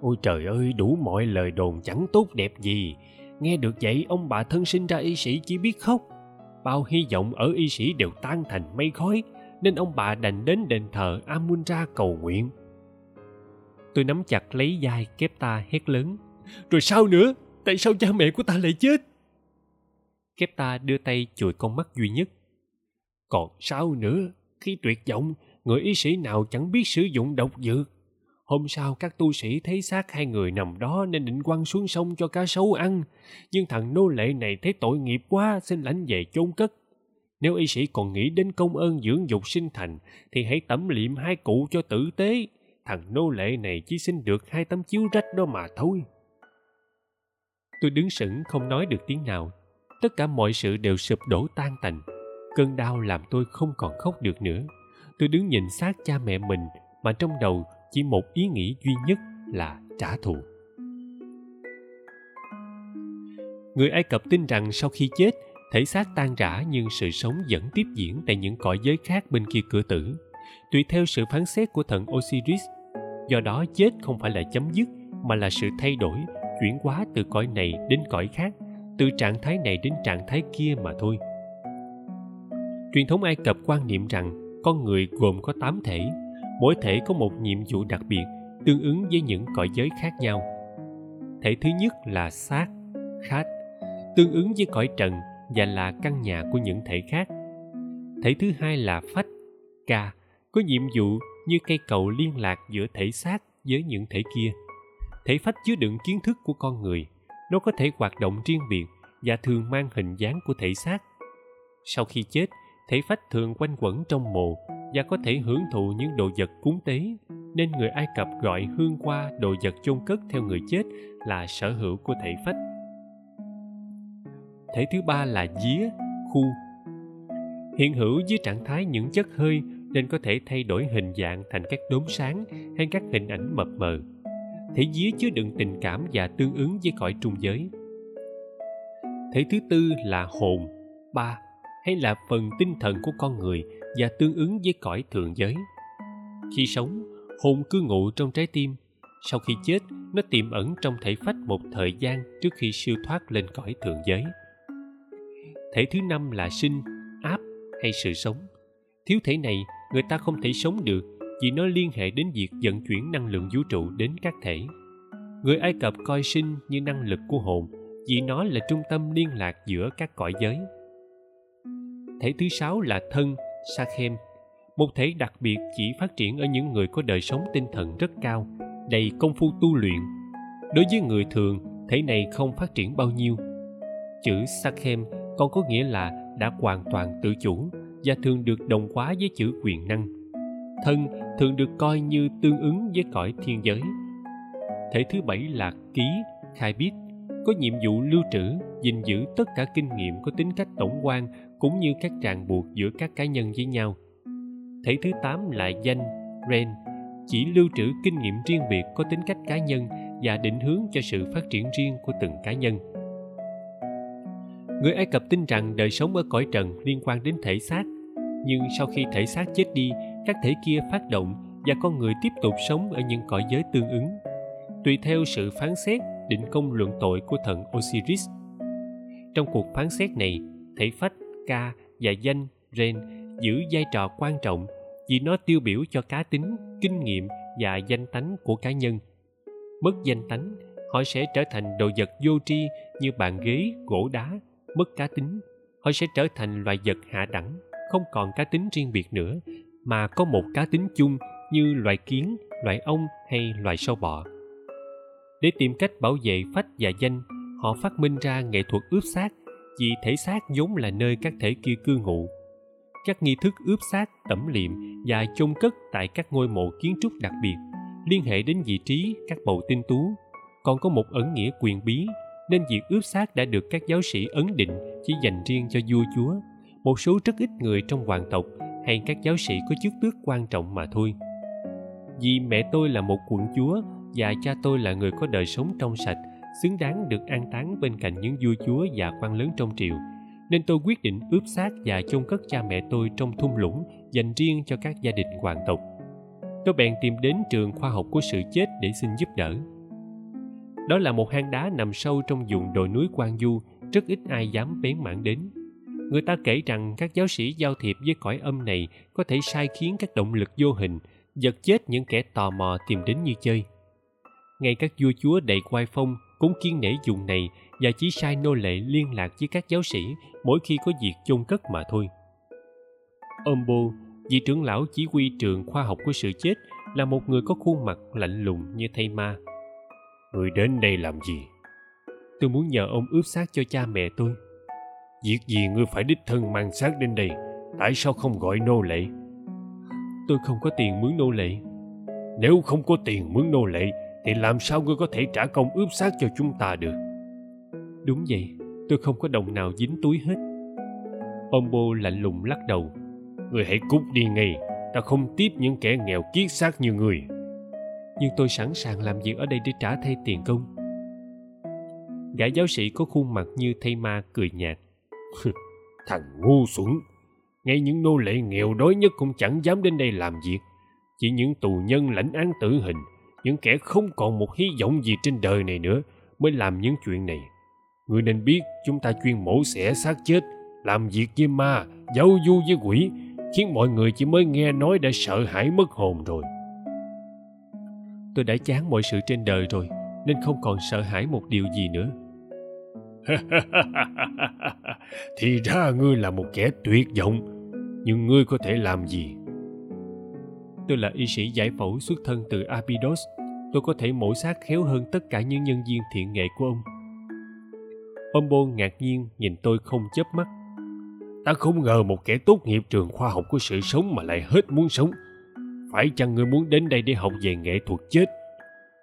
Ôi trời ơi, đủ mọi lời đồn chẳng tốt đẹp gì. Nghe được vậy, ông bà thân sinh ra y sĩ chỉ biết khóc. Bao hy vọng ở y sĩ đều tan thành mây khói, nên ông bà đành đến đền thờ amun ra cầu nguyện. Tôi nắm chặt lấy vai kép ta hét lớn. Rồi sao nữa? Tại sao cha mẹ của ta lại chết? Kép ta đưa tay chùi con mắt duy nhất. Còn sao nữa? Khi tuyệt vọng người y sĩ nào chẳng biết sử dụng độc dược. Hôm sau, các tu sĩ thấy xác hai người nằm đó nên định quăng xuống sông cho cá sấu ăn. Nhưng thằng nô lệ này thấy tội nghiệp quá, xin lãnh về chôn cất. Nếu y sĩ còn nghĩ đến công ơn dưỡng dục sinh thành, thì hãy tẩm liệm hai cụ cho tử tế. Thằng nô lệ này chỉ xin được hai tấm chiếu rách đó mà thôi. Tôi đứng sững, không nói được tiếng nào. Tất cả mọi sự đều sụp đổ tan tành. Cơn đau làm tôi không còn khóc được nữa tôi đứng nhìn xác cha mẹ mình mà trong đầu chỉ một ý nghĩ duy nhất là trả thù. Người ai cập tin rằng sau khi chết, thể xác tan rã nhưng sự sống vẫn tiếp diễn tại những cõi giới khác bên kia cửa tử. Tùy theo sự phán xét của thần osiris, do đó chết không phải là chấm dứt, mà là sự thay đổi, chuyển hóa từ cõi này đến cõi khác, từ trạng thái này đến trạng thái kia mà thôi. Truyền thống ai cập quan niệm rằng con người gồm có tám thể. Mỗi thể có một nhiệm vụ đặc biệt, tương ứng với những cõi giới khác nhau. Thể thứ nhất là xác, khát, tương ứng với cõi trần và là căn nhà của những thể khác. Thể thứ hai là phách, ca, có nhiệm vụ như cây cầu liên lạc giữa thể xác với những thể kia. Thể phách chứa đựng kiến thức của con người, nó có thể hoạt động riêng biệt và thường mang hình dáng của thể xác. Sau khi chết thể phách thường quanh quẩn trong mồ và có thể hưởng thụ những đồ vật cúng tế. Nên người ai cập gọi hương qua đồ vật chôn cất theo người chết là sở hữu của thể phách. Thể thứ ba là día, khu. Hiện hữu dưới trạng thái những chất hơi nên có thể thay đổi hình dạng thành các đốm sáng hay các hình ảnh mập mờ. Thể día chứa đựng tình cảm và tương ứng với cõi trung giới. Thể thứ tư là hồn, ba hay là phần tinh thần của con người và tương ứng với cõi thượng giới. Khi sống, hồn cư ngụ trong trái tim. Sau khi chết, nó tiềm ẩn trong thể phách một thời gian trước khi siêu thoát lên cõi thượng giới. Thể thứ năm là sinh, áp hay sự sống. Thiếu thể này, người ta không thể sống được vì nó liên hệ đến việc vận chuyển năng lượng vũ trụ đến các thể. Người ai cập coi sinh như năng lực của hồn vì nó là trung tâm liên lạc giữa các cõi giới thể thứ sáu là thân, sakhem, một thể đặc biệt chỉ phát triển ở những người có đời sống tinh thần rất cao, đầy công phu tu luyện. Đối với người thường, thể này không phát triển bao nhiêu. Chữ sakhem còn có nghĩa là đã hoàn toàn tự chủ và thường được đồng hóa với chữ quyền năng. Thân thường được coi như tương ứng với cõi thiên giới. Thể thứ bảy là ký, khai biết, có nhiệm vụ lưu trữ, gìn giữ tất cả kinh nghiệm có tính cách tổng quan cũng như các ràng buộc giữa các cá nhân với nhau. Thể thứ tám là danh, ren, chỉ lưu trữ kinh nghiệm riêng biệt có tính cách cá nhân và định hướng cho sự phát triển riêng của từng cá nhân. Người ai cập tin rằng đời sống ở cõi trần liên quan đến thể xác, nhưng sau khi thể xác chết đi, các thể kia phát động và con người tiếp tục sống ở những cõi giới tương ứng. Tùy theo sự phán xét, định công luận tội của thần osiris. Trong cuộc phán xét này, thể phách ca và danh ren giữ vai trò quan trọng vì nó tiêu biểu cho cá tính, kinh nghiệm và danh tánh của cá nhân. Mất danh tánh, họ sẽ trở thành đồ vật vô tri như bàn ghế, gỗ đá, mất cá tính. Họ sẽ trở thành loài vật hạ đẳng, không còn cá tính riêng biệt nữa, mà có một cá tính chung như loài kiến, loài ong hay loài sâu bọ. Để tìm cách bảo vệ phách và danh, họ phát minh ra nghệ thuật ướp xác vì thể xác vốn là nơi các thể kia cư ngụ. Các nghi thức ướp xác, tẩm liệm và chôn cất tại các ngôi mộ kiến trúc đặc biệt liên hệ đến vị trí các bầu tinh tú. Còn có một ẩn nghĩa quyền bí, nên việc ướp xác đã được các giáo sĩ ấn định chỉ dành riêng cho vua chúa. Một số rất ít người trong hoàng tộc hay các giáo sĩ có chức tước quan trọng mà thôi. Vì mẹ tôi là một quận chúa và cha tôi là người có đời sống trong sạch xứng đáng được an táng bên cạnh những vua chúa và quan lớn trong triều. Nên tôi quyết định ướp xác và chôn cất cha mẹ tôi trong thung lũng dành riêng cho các gia đình hoàng tộc. Tôi bèn tìm đến trường khoa học của sự chết để xin giúp đỡ. Đó là một hang đá nằm sâu trong vùng đồi núi quan du, rất ít ai dám bén mảng đến. Người ta kể rằng các giáo sĩ giao thiệp với cõi âm này có thể sai khiến các động lực vô hình, giật chết những kẻ tò mò tìm đến như chơi. Ngay các vua chúa đầy quai phong cũng kiên nể dùng này và chỉ sai nô lệ liên lạc với các giáo sĩ mỗi khi có việc chôn cất mà thôi. Ombo, vị trưởng lão chỉ huy trường khoa học của sự chết là một người có khuôn mặt lạnh lùng như thây ma. Người đến đây làm gì? Tôi muốn nhờ ông ướp xác cho cha mẹ tôi. Việc gì ngươi phải đích thân mang xác đến đây? Tại sao không gọi nô lệ? Tôi không có tiền mướn nô lệ. Nếu không có tiền mướn nô lệ thì làm sao ngươi có thể trả công ướp xác cho chúng ta được? Đúng vậy, tôi không có đồng nào dính túi hết. Ông bô lạnh lùng lắc đầu. Người hãy cút đi ngay, ta không tiếp những kẻ nghèo kiết xác như người nhưng tôi sẵn sàng làm việc ở đây để trả thay tiền công. Gã giáo sĩ có khuôn mặt như thây ma cười nhạt. Thằng ngu xuẩn. Ngay những nô lệ nghèo đói nhất cũng chẳng dám đến đây làm việc. Chỉ những tù nhân lãnh án tử hình những kẻ không còn một hy vọng gì trên đời này nữa mới làm những chuyện này. Người nên biết chúng ta chuyên mổ xẻ xác chết, làm việc với ma giao du với quỷ, khiến mọi người chỉ mới nghe nói đã sợ hãi mất hồn rồi. Tôi đã chán mọi sự trên đời rồi, nên không còn sợ hãi một điều gì nữa. Thì ra ngươi là một kẻ tuyệt vọng, nhưng ngươi có thể làm gì? Tôi là y sĩ giải phẫu xuất thân từ abydos. Tôi có thể mổ xác khéo hơn tất cả những nhân viên thiện nghệ của ông. Ông Bôn ngạc nhiên nhìn tôi không chớp mắt. Ta không ngờ một kẻ tốt nghiệp trường khoa học của sự sống mà lại hết muốn sống. Phải chăng ngươi muốn đến đây để học về nghệ thuật chết?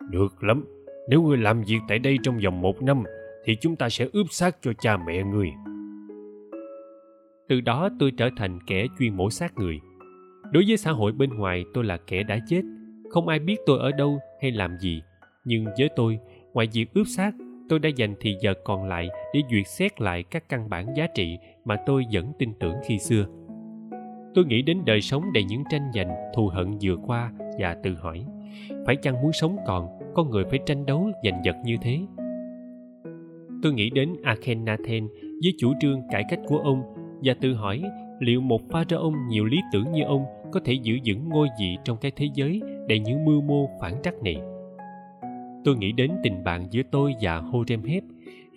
Được lắm. Nếu ngươi làm việc tại đây trong vòng một năm, thì chúng ta sẽ ướp xác cho cha mẹ ngươi. Từ đó tôi trở thành kẻ chuyên mổ xác người đối với xã hội bên ngoài, tôi là kẻ đã chết. Không ai biết tôi ở đâu hay làm gì. Nhưng với tôi, ngoài việc ướp xác, tôi đã dành thì giờ còn lại để duyệt xét lại các căn bản giá trị mà tôi vẫn tin tưởng khi xưa. Tôi nghĩ đến đời sống đầy những tranh giành, thù hận vừa qua và tự hỏi, phải chăng muốn sống còn, con người phải tranh đấu giành giật như thế? Tôi nghĩ đến akhenaten với chủ trương cải cách của ông và tự hỏi liệu một pharaoh nhiều lý tưởng như ông có thể giữ vững ngôi vị trong cái thế giới đầy những mưu mô phản trắc này. Tôi nghĩ đến tình bạn giữa tôi và horemheb.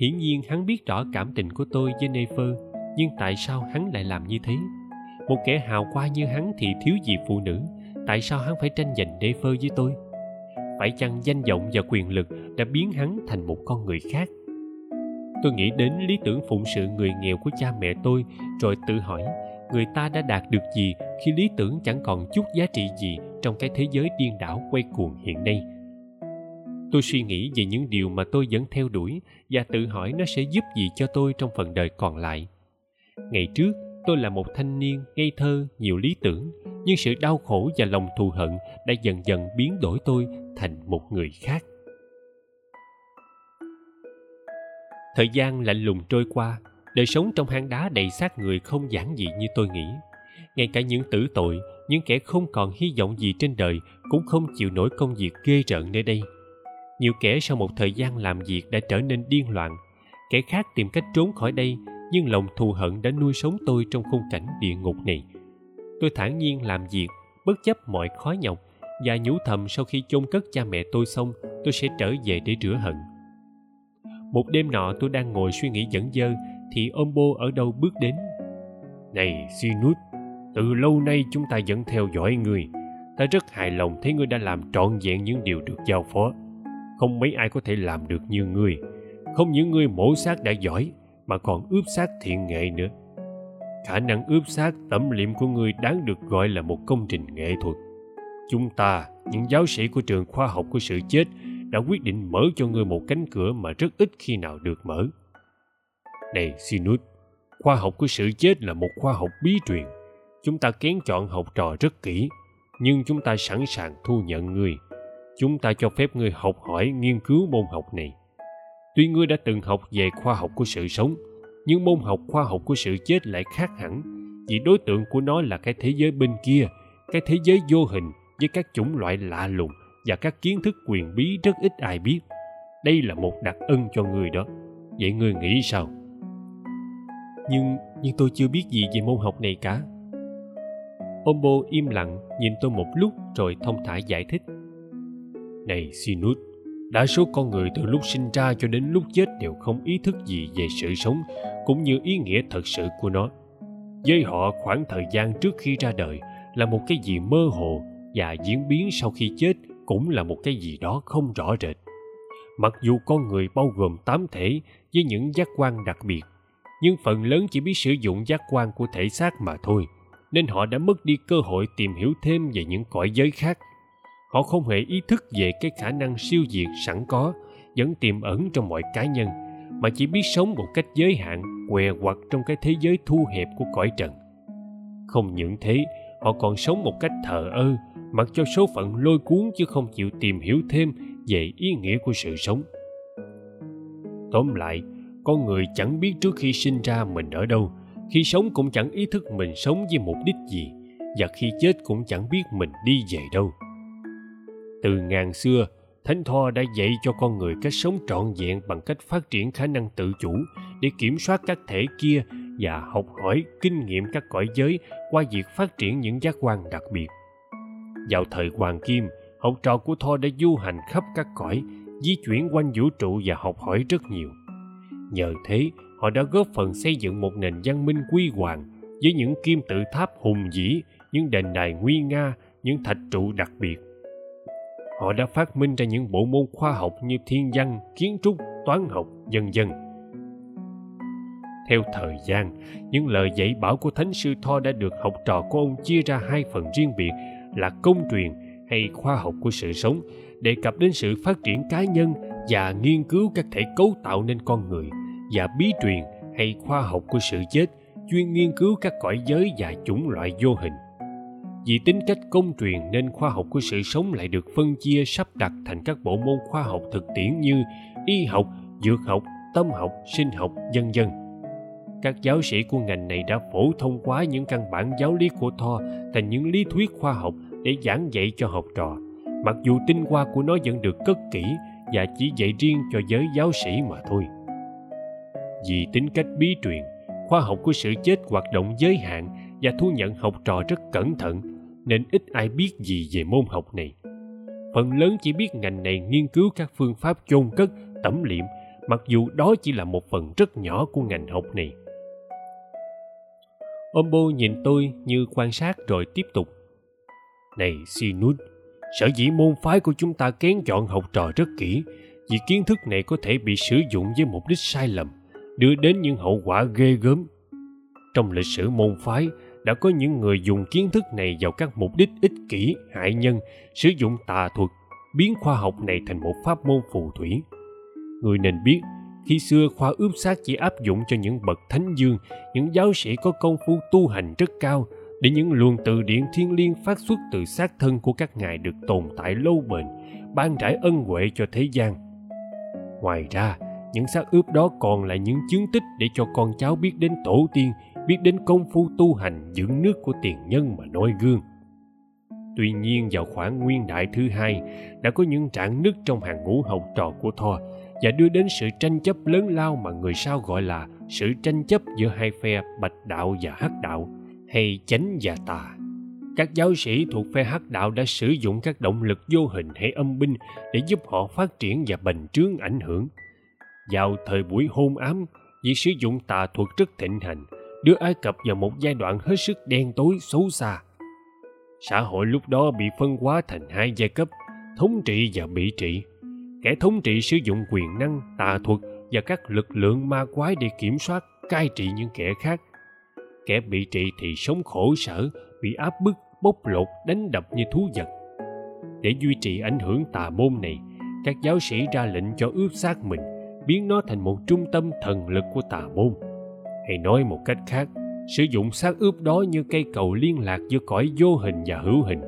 Hiển nhiên hắn biết rõ cảm tình của tôi với nefer, nhưng tại sao hắn lại làm như thế? Một kẻ hào qua như hắn thì thiếu gì phụ nữ, tại sao hắn phải tranh giành nefer với tôi? Phải chăng danh vọng và quyền lực đã biến hắn thành một con người khác? Tôi nghĩ đến lý tưởng phụng sự người nghèo của cha mẹ tôi, rồi tự hỏi người ta đã đạt được gì khi lý tưởng chẳng còn chút giá trị gì trong cái thế giới điên đảo quay cuồng hiện nay? Tôi suy nghĩ về những điều mà tôi vẫn theo đuổi và tự hỏi nó sẽ giúp gì cho tôi trong phần đời còn lại. Ngày trước, tôi là một thanh niên ngây thơ, nhiều lý tưởng, nhưng sự đau khổ và lòng thù hận đã dần dần biến đổi tôi thành một người khác. Thời gian lạnh lùng trôi qua đời sống trong hang đá đầy xác người không giản dị như tôi nghĩ. Ngay cả những tử tội, những kẻ không còn hy vọng gì trên đời cũng không chịu nổi công việc ghê rợn nơi đây. Nhiều kẻ sau một thời gian làm việc đã trở nên điên loạn. Kẻ khác tìm cách trốn khỏi đây, nhưng lòng thù hận đã nuôi sống tôi trong khung cảnh địa ngục này. Tôi thản nhiên làm việc, bất chấp mọi khó nhọc, và nhủ thầm sau khi chôn cất cha mẹ tôi xong, tôi sẽ trở về để rửa hận. Một đêm nọ, tôi đang ngồi suy nghĩ dẫn dơ thì ôm bô ở đâu bước đến? Này sinus từ lâu nay chúng ta vẫn theo dõi người ta rất hài lòng thấy ngươi đã làm trọn vẹn những điều được giao phó. Không mấy ai có thể làm được như ngươi. Không những ngươi mổ xác đã giỏi, mà còn ướp xác thiện nghệ nữa. Khả năng ướp xác tẩm liệm của ngươi đáng được gọi là một công trình nghệ thuật. Chúng ta, những giáo sĩ của trường khoa học của sự chết, đã quyết định mở cho ngươi một cánh cửa mà rất ít khi nào được mở này sinus. Khoa học của sự chết là một khoa học bí truyền. Chúng ta kén chọn học trò rất kỹ, nhưng chúng ta sẵn sàng thu nhận người. Chúng ta cho phép người học hỏi, nghiên cứu môn học này. Tuy ngươi đã từng học về khoa học của sự sống, nhưng môn học khoa học của sự chết lại khác hẳn. Vì đối tượng của nó là cái thế giới bên kia, cái thế giới vô hình với các chủng loại lạ lùng và các kiến thức quyền bí rất ít ai biết. Đây là một đặc ân cho người đó. Vậy ngươi nghĩ sao? Nhưng nhưng tôi chưa biết gì về môn học này cả Ombo im lặng nhìn tôi một lúc rồi thông thả giải thích. Này Sinus, đa số con người từ lúc sinh ra cho đến lúc chết đều không ý thức gì về sự sống cũng như ý nghĩa thật sự của nó. Với họ khoảng thời gian trước khi ra đời là một cái gì mơ hồ và diễn biến sau khi chết cũng là một cái gì đó không rõ rệt. Mặc dù con người bao gồm tám thể với những giác quan đặc biệt, nhưng phần lớn chỉ biết sử dụng giác quan của thể xác mà thôi – nên họ đã mất đi cơ hội tìm hiểu thêm về những cõi giới khác. Họ không hề ý thức về cái khả năng siêu diệt sẵn có, vẫn tiềm ẩn trong mọi cá nhân, mà chỉ biết sống một cách giới hạn, què quặt trong cái thế giới thu hẹp của cõi trần. Không những thế, họ còn sống một cách thờ ơ, mặc cho số phận lôi cuốn chứ không chịu tìm hiểu thêm về ý nghĩa của sự sống. Tóm lại con người chẳng biết trước khi sinh ra mình ở đâu. Khi sống cũng chẳng ý thức mình sống với mục đích gì, và khi chết cũng chẳng biết mình đi về đâu. Từ ngàn xưa, thánh tho đã dạy cho con người cách sống trọn vẹn bằng cách phát triển khả năng tự chủ để kiểm soát các thể kia và học hỏi, kinh nghiệm các cõi giới qua việc phát triển những giác quan đặc biệt. Vào thời hoàng kim, học trò của tho đã du hành khắp các cõi, di chuyển quanh vũ trụ và học hỏi rất nhiều nhờ thế, họ đã góp phần xây dựng một nền văn minh quy hoàng với những kim tự tháp hùng vĩ, những đền đài nguy nga, những thạch trụ đặc biệt. Họ đã phát minh ra những bộ môn khoa học như thiên văn, kiến trúc, toán học, vân vân. Theo thời gian, những lời dạy bảo của thánh sư tho đã được học trò của ông chia ra hai phần riêng biệt là công truyền hay khoa học của sự sống, đề cập đến sự phát triển cá nhân và nghiên cứu các thể cấu tạo nên con người và bí truyền hay khoa học của sự chết, chuyên nghiên cứu các cõi giới và chủng loại vô hình. Vì tính cách công truyền nên khoa học của sự sống lại được phân chia, sắp đặt thành các bộ môn khoa học thực tiễn như y học, dược học, tâm học, sinh học, vân vân. Các giáo sĩ của ngành này đã phổ thông hóa những căn bản giáo lý của Tho thành những lý thuyết khoa học để giảng dạy cho học trò. Mặc dù tinh hoa của nó vẫn được cất kỹ và chỉ dạy riêng cho giới giáo sĩ mà thôi vì tính cách bí truyền, khoa học của sự chết hoạt động giới hạn và thu nhận học trò rất cẩn thận, nên ít ai biết gì về môn học này. Phần lớn chỉ biết ngành này nghiên cứu các phương pháp chôn cất, tẩm liệm, mặc dù đó chỉ là một phần rất nhỏ của ngành học này. Ombo nhìn tôi như quan sát rồi tiếp tục. Này sinut sở dĩ môn phái của chúng ta kén chọn học trò rất kỹ vì kiến thức này có thể bị sử dụng với mục đích sai lầm đưa đến những hậu quả ghê gớm. Trong lịch sử môn phái, đã có những người dùng kiến thức này vào các mục đích ích kỷ, hại nhân, sử dụng tà thuật, biến khoa học này thành một pháp môn phù thủy. Người nên biết, khi xưa khoa ướp xác chỉ áp dụng cho những bậc thánh dương, những giáo sĩ có công phu tu hành rất cao, để những luồng từ điển thiên liêng phát xuất từ xác thân của các ngài được tồn tại lâu bền, ban trải ân huệ cho thế gian. Ngoài ra những xác ướp đó còn là những chứng tích để cho con cháu biết đến tổ tiên, biết đến công phu tu hành, dưỡng nước của tiền nhân mà noi gương Tuy nhiên vào khoảng nguyên đại thứ hai, đã có những trạng nứt trong hàng ngũ học trò của Thor và đưa đến sự tranh chấp lớn lao mà người sau gọi là sự tranh chấp giữa hai phe bạch đạo và hắc đạo, hay chánh và tà. Các giáo sĩ thuộc phe hắc đạo đã sử dụng các động lực vô hình hay âm binh để giúp họ phát triển và bành trướng ảnh hưởng. Vào thời buổi hôn ám, việc sử dụng tà thuật rất thịnh hành, đưa Ai Cập vào một giai đoạn hết sức đen tối xấu xa. Xã hội lúc đó bị phân hóa thành hai giai cấp, thống trị và bị trị. Kẻ thống trị sử dụng quyền năng, tà thuật và các lực lượng ma quái để kiểm soát, cai trị những kẻ khác. Kẻ bị trị thì sống khổ sở, bị áp bức, bóc lột, đánh đập như thú vật. Để duy trì ảnh hưởng tà môn này, các giáo sĩ ra lệnh cho ướp xác mình, biến nó thành một trung tâm thần lực của tà môn. Hay nói một cách khác, sử dụng xác ướp đó như cây cầu liên lạc giữa cõi vô hình và hữu hình.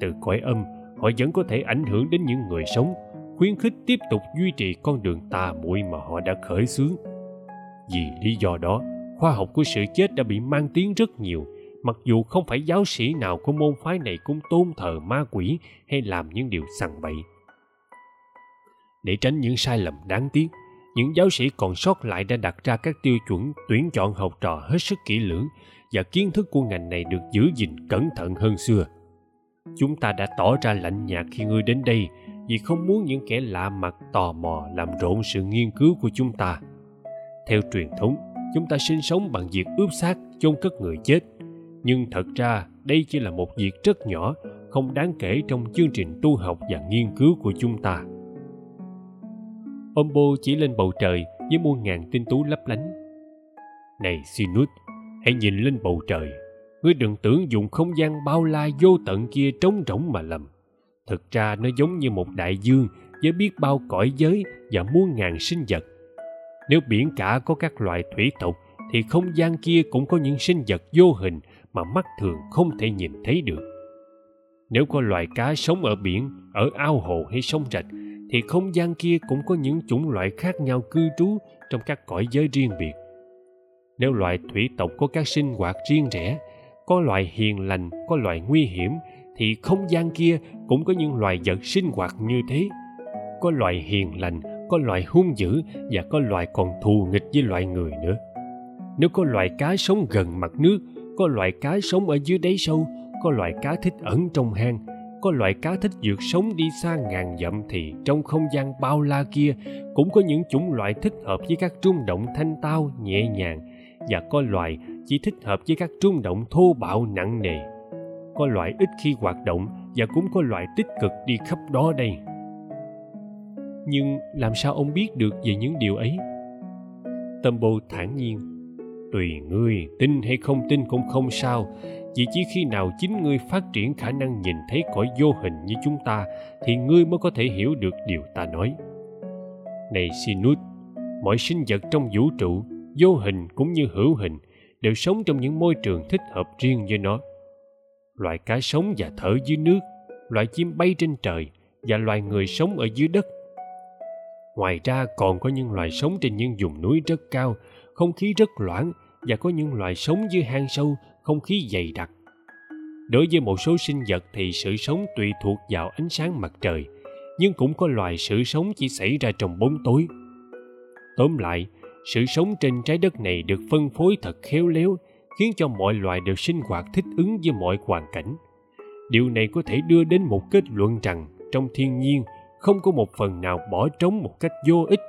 Từ cõi âm, họ vẫn có thể ảnh hưởng đến những người sống, khuyến khích tiếp tục duy trì con đường tà muội mà họ đã khởi xướng. Vì lý do đó, khoa học của sự chết đã bị mang tiếng rất nhiều, mặc dù không phải giáo sĩ nào của môn phái này cũng tôn thờ ma quỷ hay làm những điều sằng bậy. Để tránh những sai lầm đáng tiếc, những giáo sĩ còn sót lại đã đặt ra các tiêu chuẩn tuyển chọn học trò hết sức kỹ lưỡng và kiến thức của ngành này được giữ gìn cẩn thận hơn xưa. Chúng ta đã tỏ ra lạnh nhạt khi ngươi đến đây vì không muốn những kẻ lạ mặt tò mò làm rộn sự nghiên cứu của chúng ta. Theo truyền thống, chúng ta sinh sống bằng việc ướp xác chôn cất người chết. Nhưng thật ra đây chỉ là một việc rất nhỏ, không đáng kể trong chương trình tu học và nghiên cứu của chúng ta. Ombo chỉ lên bầu trời với muôn ngàn tinh tú lấp lánh. Này Sinus, hãy nhìn lên bầu trời. Ngươi đừng tưởng dùng không gian bao la vô tận kia trống rỗng mà lầm. Thực ra nó giống như một đại dương với biết bao cõi giới và muôn ngàn sinh vật. Nếu biển cả có các loài thủy tộc, thì không gian kia cũng có những sinh vật vô hình mà mắt thường không thể nhìn thấy được. Nếu có loài cá sống ở biển, ở ao hồ hay sông rạch, thì không gian kia cũng có những chủng loại khác nhau cư trú trong các cõi giới riêng biệt. Nếu loài thủy tộc có các sinh hoạt riêng rẽ, có loài hiền lành, có loài nguy hiểm, thì không gian kia cũng có những loài vật sinh hoạt như thế. Có loài hiền lành, có loài hung dữ và có loài còn thù nghịch với loài người nữa. Nếu có loài cá sống gần mặt nước, có loài cá sống ở dưới đáy sâu, có loài cá thích ẩn trong hang, có loại cá thích vượt sống đi xa ngàn dặm thì trong không gian bao la kia cũng có những chủng loại thích hợp với các trung động thanh tao nhẹ nhàng và có loài chỉ thích hợp với các trung động thô bạo nặng nề. Có loại ít khi hoạt động và cũng có loại tích cực đi khắp đó đây. Nhưng làm sao ông biết được về những điều ấy? Tâm bồ thản nhiên tùy ngươi, tin hay không tin cũng không sao. Chỉ chỉ khi nào chính ngươi phát triển khả năng nhìn thấy cõi vô hình như chúng ta, thì ngươi mới có thể hiểu được điều ta nói. Này sinut, mọi sinh vật trong vũ trụ, vô hình cũng như hữu hình, đều sống trong những môi trường thích hợp riêng với nó. Loài cá sống và thở dưới nước, loài chim bay trên trời và loài người sống ở dưới đất. Ngoài ra còn có những loài sống trên những vùng núi rất cao, không khí rất loãng và có những loài sống dưới hang sâu, không khí dày đặc. Đối với một số sinh vật thì sự sống tùy thuộc vào ánh sáng mặt trời, nhưng cũng có loài sự sống chỉ xảy ra trong bóng tối. Tóm lại, sự sống trên trái đất này được phân phối thật khéo léo, khiến cho mọi loài đều sinh hoạt thích ứng với mọi hoàn cảnh. Điều này có thể đưa đến một kết luận rằng trong thiên nhiên, không có một phần nào bỏ trống một cách vô ích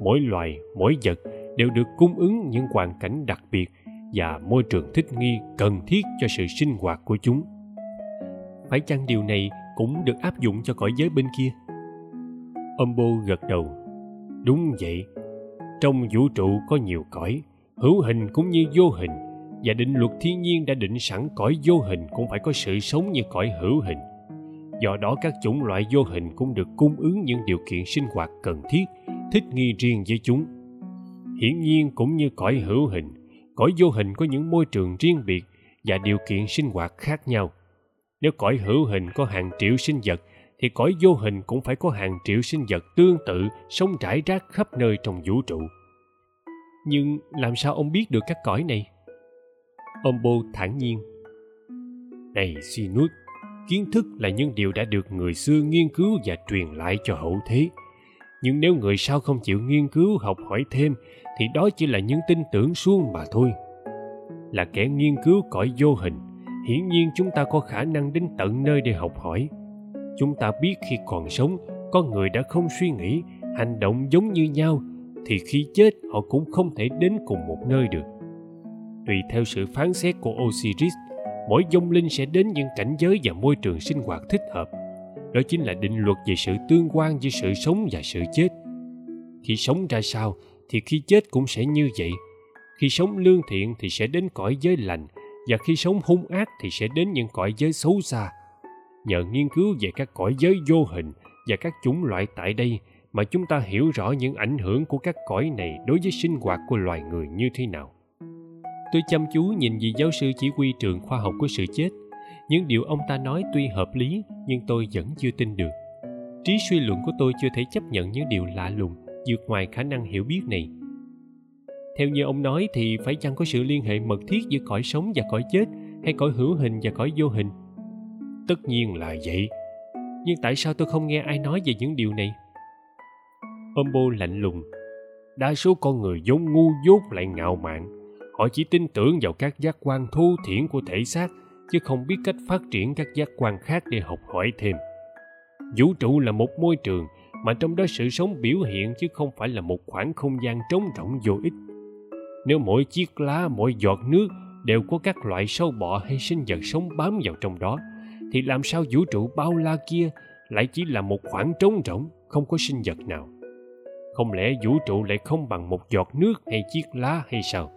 mỗi loài, mỗi vật đều được cung ứng những hoàn cảnh đặc biệt và môi trường thích nghi cần thiết cho sự sinh hoạt của chúng. Phải chăng điều này cũng được áp dụng cho cõi giới bên kia? Ombo gật đầu. Đúng vậy. Trong vũ trụ có nhiều cõi, hữu hình cũng như vô hình, và định luật thiên nhiên đã định sẵn cõi vô hình cũng phải có sự sống như cõi hữu hình. Do đó các chủng loại vô hình cũng được cung ứng những điều kiện sinh hoạt cần thiết thích nghi riêng với chúng. Hiển nhiên cũng như cõi hữu hình, cõi vô hình có những môi trường riêng biệt và điều kiện sinh hoạt khác nhau. Nếu cõi hữu hình có hàng triệu sinh vật, thì cõi vô hình cũng phải có hàng triệu sinh vật tương tự sống rải rác khắp nơi trong vũ trụ. Nhưng làm sao ông biết được các cõi này? Ông bô thản nhiên. Này sinus kiến thức là những điều đã được người xưa nghiên cứu và truyền lại cho hậu thế nhưng nếu người sau không chịu nghiên cứu, học hỏi thêm, thì đó chỉ là những tin tưởng suông mà thôi. Là kẻ nghiên cứu cõi vô hình, hiển nhiên chúng ta có khả năng đến tận nơi để học hỏi. Chúng ta biết khi còn sống con người đã không suy nghĩ, hành động giống như nhau, thì khi chết, họ cũng không thể đến cùng một nơi được. Tùy theo sự phán xét của osiris, mỗi vong linh sẽ đến những cảnh giới và môi trường sinh hoạt thích hợp đó chính là định luật về sự tương quan giữa sự sống và sự chết. Khi sống ra sao thì khi chết cũng sẽ như vậy. Khi sống lương thiện thì sẽ đến cõi giới lành, và khi sống hung ác thì sẽ đến những cõi giới xấu xa. Nhờ nghiên cứu về các cõi giới vô hình và các chủng loại tại đây mà chúng ta hiểu rõ những ảnh hưởng của các cõi này đối với sinh hoạt của loài người như thế nào. Tôi chăm chú nhìn vị giáo sư chỉ huy trường khoa học của sự chết những điều ông ta nói tuy hợp lý, nhưng tôi vẫn chưa tin được. Trí suy luận của tôi chưa thể chấp nhận những điều lạ lùng, vượt ngoài khả năng hiểu biết này. Theo như ông nói thì phải chăng có sự liên hệ mật thiết giữa cõi sống và cõi chết, hay cõi hữu hình và cõi vô hình? Tất nhiên là vậy. Nhưng tại sao tôi không nghe ai nói về những điều này? Ombo lạnh lùng. Đa số con người vốn ngu dốt lại ngạo mạn. Họ chỉ tin tưởng vào các giác quan thu thiển của thể xác chứ không biết cách phát triển các giác quan khác để học hỏi thêm. Vũ trụ là một môi trường, mà trong đó sự sống biểu hiện chứ không phải là một khoảng không gian trống rỗng vô ích. Nếu mỗi chiếc lá, mỗi giọt nước đều có các loại sâu bọ hay sinh vật sống bám vào trong đó, thì làm sao vũ trụ bao la kia lại chỉ là một khoảng trống rỗng, không có sinh vật nào? Không lẽ vũ trụ lại không bằng một giọt nước hay chiếc lá hay sao?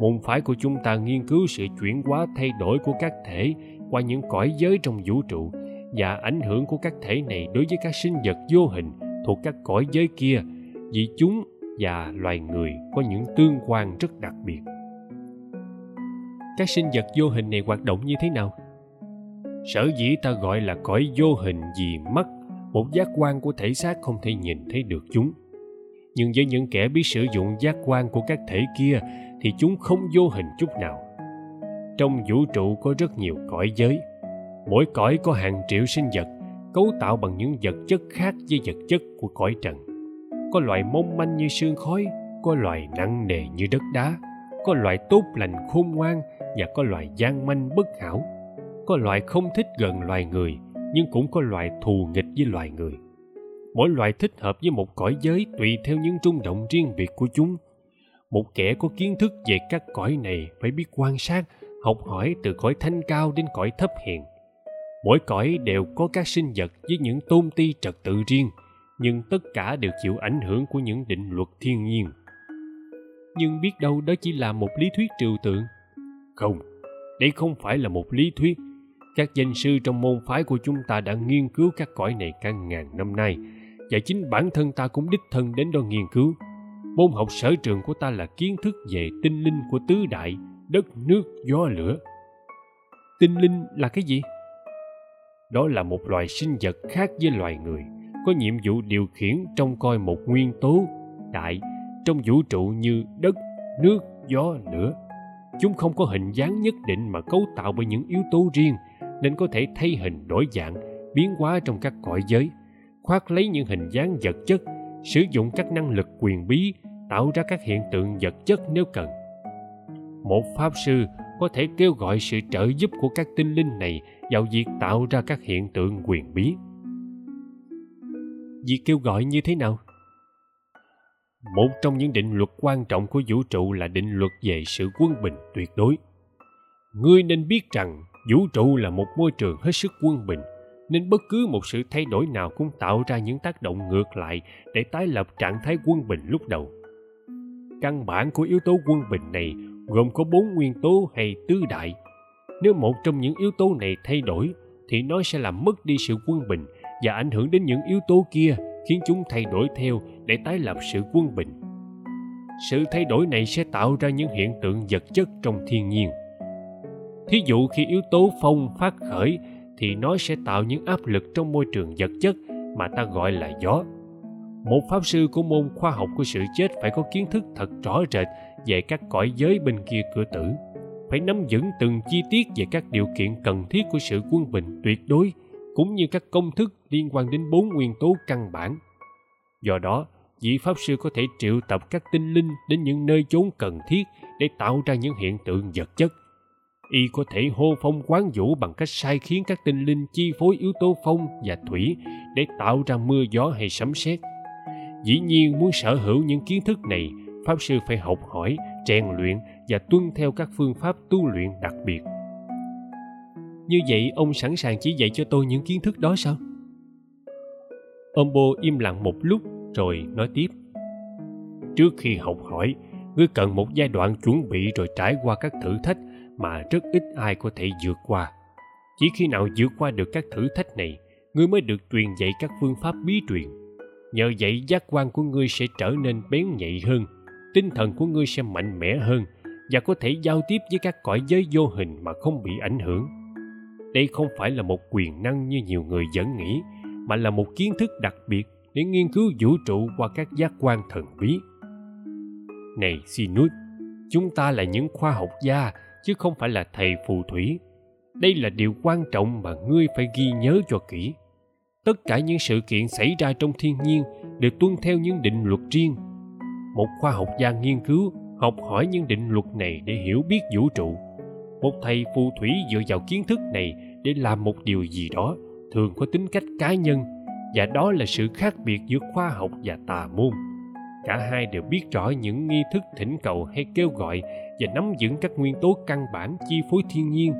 Môn phái của chúng ta nghiên cứu sự chuyển hóa thay đổi của các thể qua những cõi giới trong vũ trụ và ảnh hưởng của các thể này đối với các sinh vật vô hình thuộc các cõi giới kia, vì chúng và loài người có những tương quan rất đặc biệt. Các sinh vật vô hình này hoạt động như thế nào? Sở dĩ ta gọi là cõi vô hình vì mắt, một giác quan của thể xác không thể nhìn thấy được chúng. Nhưng với những kẻ biết sử dụng giác quan của các thể kia thì chúng không vô hình chút nào. Trong vũ trụ có rất nhiều cõi giới. Mỗi cõi có hàng triệu sinh vật, cấu tạo bằng những vật chất khác với vật chất của cõi trần. Có loại mong manh như sương khói, có loài nặng nề như đất đá, có loài tốt lành khôn ngoan và có loài gian manh bất hảo. Có loài không thích gần loài người, nhưng cũng có loài thù nghịch với loài người. Mỗi loài thích hợp với một cõi giới tùy theo những rung động riêng biệt của chúng một kẻ có kiến thức về các cõi này phải biết quan sát, học hỏi từ cõi thanh cao đến cõi thấp hèn. Mỗi cõi đều có các sinh vật với những tôn ti trật tự riêng, nhưng tất cả đều chịu ảnh hưởng của những định luật thiên nhiên. Nhưng biết đâu đó chỉ là một lý thuyết trừu tượng? Không, đây không phải là một lý thuyết. Các danh sư trong môn phái của chúng ta đã nghiên cứu các cõi này cả ngàn năm nay, và chính bản thân ta cũng đích thân đến đó nghiên cứu môn học sở trường của ta là kiến thức về tinh linh của tứ đại, đất, nước, gió, lửa. Tinh linh là cái gì? Đó là một loài sinh vật khác với loài người, có nhiệm vụ điều khiển trông coi một nguyên tố đại trong vũ trụ như đất, nước, gió, lửa. Chúng không có hình dáng nhất định mà cấu tạo bởi những yếu tố riêng, nên có thể thay hình đổi dạng, biến hóa trong các cõi giới, khoác lấy những hình dáng vật chất sử dụng các năng lực quyền bí, tạo ra các hiện tượng vật chất nếu cần. Một pháp sư có thể kêu gọi sự trợ giúp của các tinh linh này vào việc tạo ra các hiện tượng quyền bí. Việc kêu gọi như thế nào? Một trong những định luật quan trọng của vũ trụ là định luật về sự quân bình tuyệt đối. Ngươi nên biết rằng vũ trụ là một môi trường hết sức quân bình nên bất cứ một sự thay đổi nào cũng tạo ra những tác động ngược lại để tái lập trạng thái quân bình lúc đầu. Căn bản của yếu tố quân bình này gồm có bốn nguyên tố hay tứ đại. Nếu một trong những yếu tố này thay đổi, thì nó sẽ làm mất đi sự quân bình và ảnh hưởng đến những yếu tố kia, khiến chúng thay đổi theo để tái lập sự quân bình. Sự thay đổi này sẽ tạo ra những hiện tượng vật chất trong thiên nhiên. Thí dụ khi yếu tố phong phát khởi thì nó sẽ tạo những áp lực trong môi trường vật chất mà ta gọi là gió. Một pháp sư của môn khoa học của sự chết phải có kiến thức thật rõ rệt về các cõi giới bên kia cửa tử. Phải nắm vững từng chi tiết về các điều kiện cần thiết của sự quân bình tuyệt đối, cũng như các công thức liên quan đến bốn nguyên tố căn bản. Do đó, vị pháp sư có thể triệu tập các tinh linh đến những nơi chốn cần thiết để tạo ra những hiện tượng vật chất y có thể hô phong quán vũ bằng cách sai khiến các tinh linh chi phối yếu tố phong và thủy để tạo ra mưa gió hay sấm sét. Dĩ nhiên muốn sở hữu những kiến thức này, pháp sư phải học hỏi, rèn luyện và tuân theo các phương pháp tu luyện đặc biệt. Như vậy, ông sẵn sàng chỉ dạy cho tôi những kiến thức đó sao? Ombo im lặng một lúc rồi nói tiếp. Trước khi học hỏi, ngươi cần một giai đoạn chuẩn bị rồi trải qua các thử thách mà rất ít ai có thể vượt qua. Chỉ khi nào vượt qua được các thử thách này, ngươi mới được truyền dạy các phương pháp bí truyền. Nhờ vậy, giác quan của ngươi sẽ trở nên bén nhạy hơn, tinh thần của ngươi sẽ mạnh mẽ hơn và có thể giao tiếp với các cõi giới vô hình mà không bị ảnh hưởng. Đây không phải là một quyền năng như nhiều người vẫn nghĩ, mà là một kiến thức đặc biệt để nghiên cứu vũ trụ qua các giác quan thần bí. Này sinus, chúng ta là những khoa học gia chứ không phải là thầy phù thủy. Đây là điều quan trọng mà ngươi phải ghi nhớ cho kỹ. Tất cả những sự kiện xảy ra trong thiên nhiên đều tuân theo những định luật riêng. Một khoa học gia nghiên cứu học hỏi những định luật này để hiểu biết vũ trụ. Một thầy phù thủy dựa vào kiến thức này để làm một điều gì đó, thường có tính cách cá nhân, và đó là sự khác biệt giữa khoa học và tà môn cả hai đều biết rõ những nghi thức thỉnh cầu hay kêu gọi và nắm vững các nguyên tố căn bản chi phối thiên nhiên.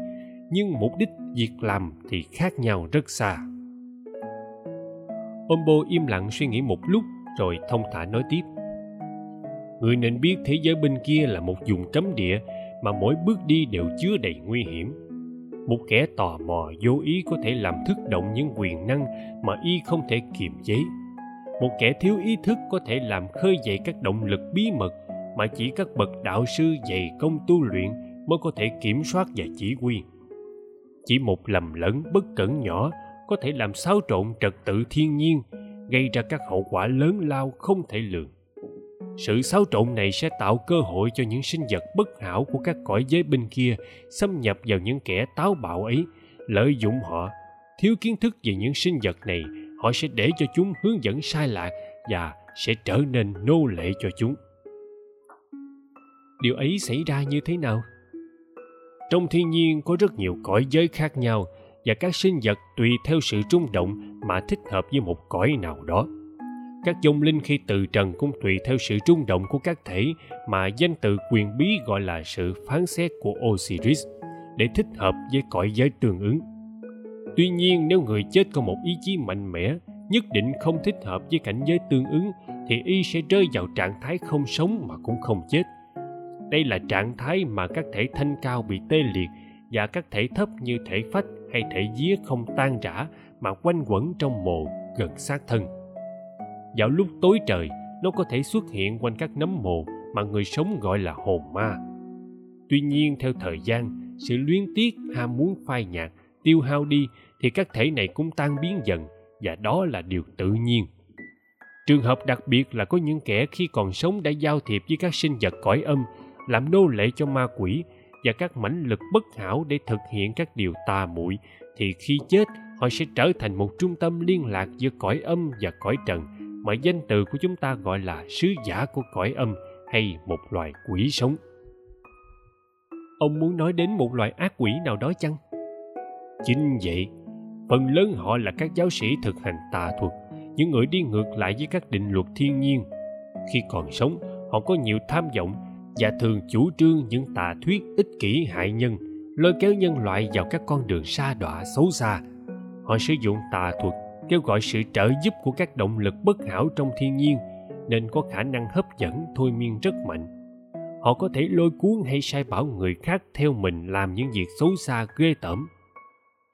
Nhưng mục đích việc làm thì khác nhau rất xa. Ombo im lặng suy nghĩ một lúc rồi thông thả nói tiếp. Người nên biết thế giới bên kia là một vùng cấm địa mà mỗi bước đi đều chứa đầy nguy hiểm. Một kẻ tò mò vô ý có thể làm thức động những quyền năng mà y không thể kiềm chế một kẻ thiếu ý thức có thể làm khơi dậy các động lực bí mật mà chỉ các bậc đạo sư dày công tu luyện mới có thể kiểm soát và chỉ huy. Chỉ một lầm lẫn bất cẩn nhỏ có thể làm xáo trộn trật tự thiên nhiên, gây ra các hậu quả lớn lao không thể lường. Sự xáo trộn này sẽ tạo cơ hội cho những sinh vật bất hảo của các cõi giới bên kia xâm nhập vào những kẻ táo bạo ấy, lợi dụng họ. Thiếu kiến thức về những sinh vật này họ sẽ để cho chúng hướng dẫn sai lạc và sẽ trở nên nô lệ cho chúng. Điều ấy xảy ra như thế nào? Trong thiên nhiên có rất nhiều cõi giới khác nhau và các sinh vật tùy theo sự trung động mà thích hợp với một cõi nào đó. Các dông linh khi từ trần cũng tùy theo sự trung động của các thể mà danh từ quyền bí gọi là sự phán xét của Osiris để thích hợp với cõi giới tương ứng. Tuy nhiên nếu người chết có một ý chí mạnh mẽ, nhất định không thích hợp với cảnh giới tương ứng thì y sẽ rơi vào trạng thái không sống mà cũng không chết. Đây là trạng thái mà các thể thanh cao bị tê liệt và các thể thấp như thể phách hay thể vía không tan rã mà quanh quẩn trong mồ gần sát thân vào lúc tối trời nó có thể xuất hiện quanh các nấm mồ mà người sống gọi là hồn ma tuy nhiên theo thời gian sự luyến tiếc ham muốn phai nhạt tiêu hao đi thì các thể này cũng tan biến dần, và đó là điều tự nhiên. Trường hợp đặc biệt là có những kẻ khi còn sống đã giao thiệp với các sinh vật cõi âm, làm nô lệ cho ma quỷ và các mãnh lực bất hảo để thực hiện các điều tà muội, thì khi chết, họ sẽ trở thành một trung tâm liên lạc giữa cõi âm và cõi trần, mà danh từ của chúng ta gọi là sứ giả của cõi âm hay một loài quỷ sống. Ông muốn nói đến một loại ác quỷ nào đó chăng? Chính vậy phần lớn họ là các giáo sĩ thực hành tà thuật, những người đi ngược lại với các định luật thiên nhiên. Khi còn sống, họ có nhiều tham vọng và thường chủ trương những tà thuyết ích kỷ hại nhân, lôi kéo nhân loại vào các con đường xa đọa xấu xa. Họ sử dụng tà thuật kêu gọi sự trợ giúp của các động lực bất hảo trong thiên nhiên, nên có khả năng hấp dẫn thôi miên rất mạnh. Họ có thể lôi cuốn hay sai bảo người khác theo mình làm những việc xấu xa, ghê tởm.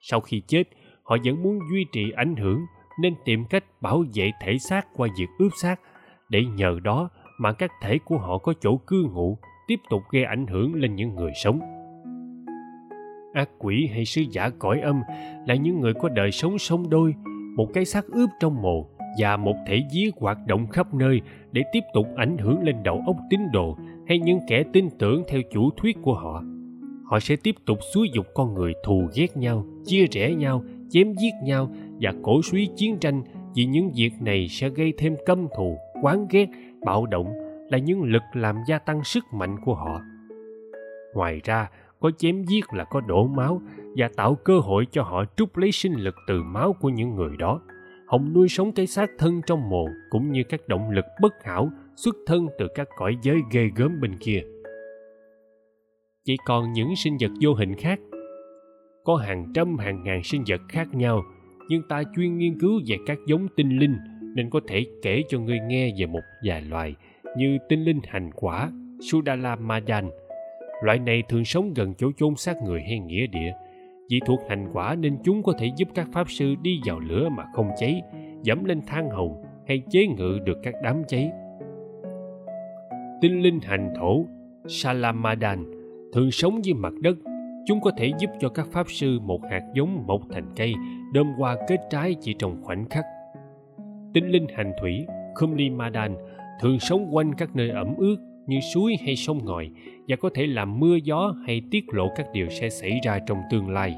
Sau khi chết họ vẫn muốn duy trì ảnh hưởng, nên tìm cách bảo vệ thể xác qua việc ướp xác. Để nhờ đó mà các thể của họ có chỗ cư ngụ, tiếp tục gây ảnh hưởng lên những người sống. Ác quỷ hay sứ giả cõi âm là những người có đời sống song đôi, một cái xác ướp trong mồ và một thể vía hoạt động khắp nơi để tiếp tục ảnh hưởng lên đầu óc tín đồ hay những kẻ tin tưởng theo chủ thuyết của họ. Họ sẽ tiếp tục xúi dục con người thù ghét nhau, chia rẽ nhau chém giết nhau và cổ suý chiến tranh vì những việc này sẽ gây thêm căm thù, oán ghét, bạo động là những lực làm gia tăng sức mạnh của họ. Ngoài ra, có chém giết là có đổ máu và tạo cơ hội cho họ trút lấy sinh lực từ máu của những người đó. Hồng nuôi sống cái xác thân trong mồ cũng như các động lực bất hảo xuất thân từ các cõi giới ghê gớm bên kia. Chỉ còn những sinh vật vô hình khác có hàng trăm hàng ngàn sinh vật khác nhau nhưng ta chuyên nghiên cứu về các giống tinh linh nên có thể kể cho ngươi nghe về một vài loài như tinh linh hành quả Sudala Madan. Loại này thường sống gần chỗ chôn xác người hay nghĩa địa. Vì thuộc hành quả nên chúng có thể giúp các pháp sư đi vào lửa mà không cháy, dẫm lên than hồng hay chế ngự được các đám cháy. Tinh linh hành thổ Salamadan thường sống dưới mặt đất. Chúng có thể giúp cho các pháp sư một hạt giống mọc thành cây, đơm hoa kết trái chỉ trong khoảnh khắc. Tinh linh hành thủy Kumli Madan thường sống quanh các nơi ẩm ướt như suối hay sông ngòi và có thể làm mưa gió hay tiết lộ các điều sẽ xảy ra trong tương lai.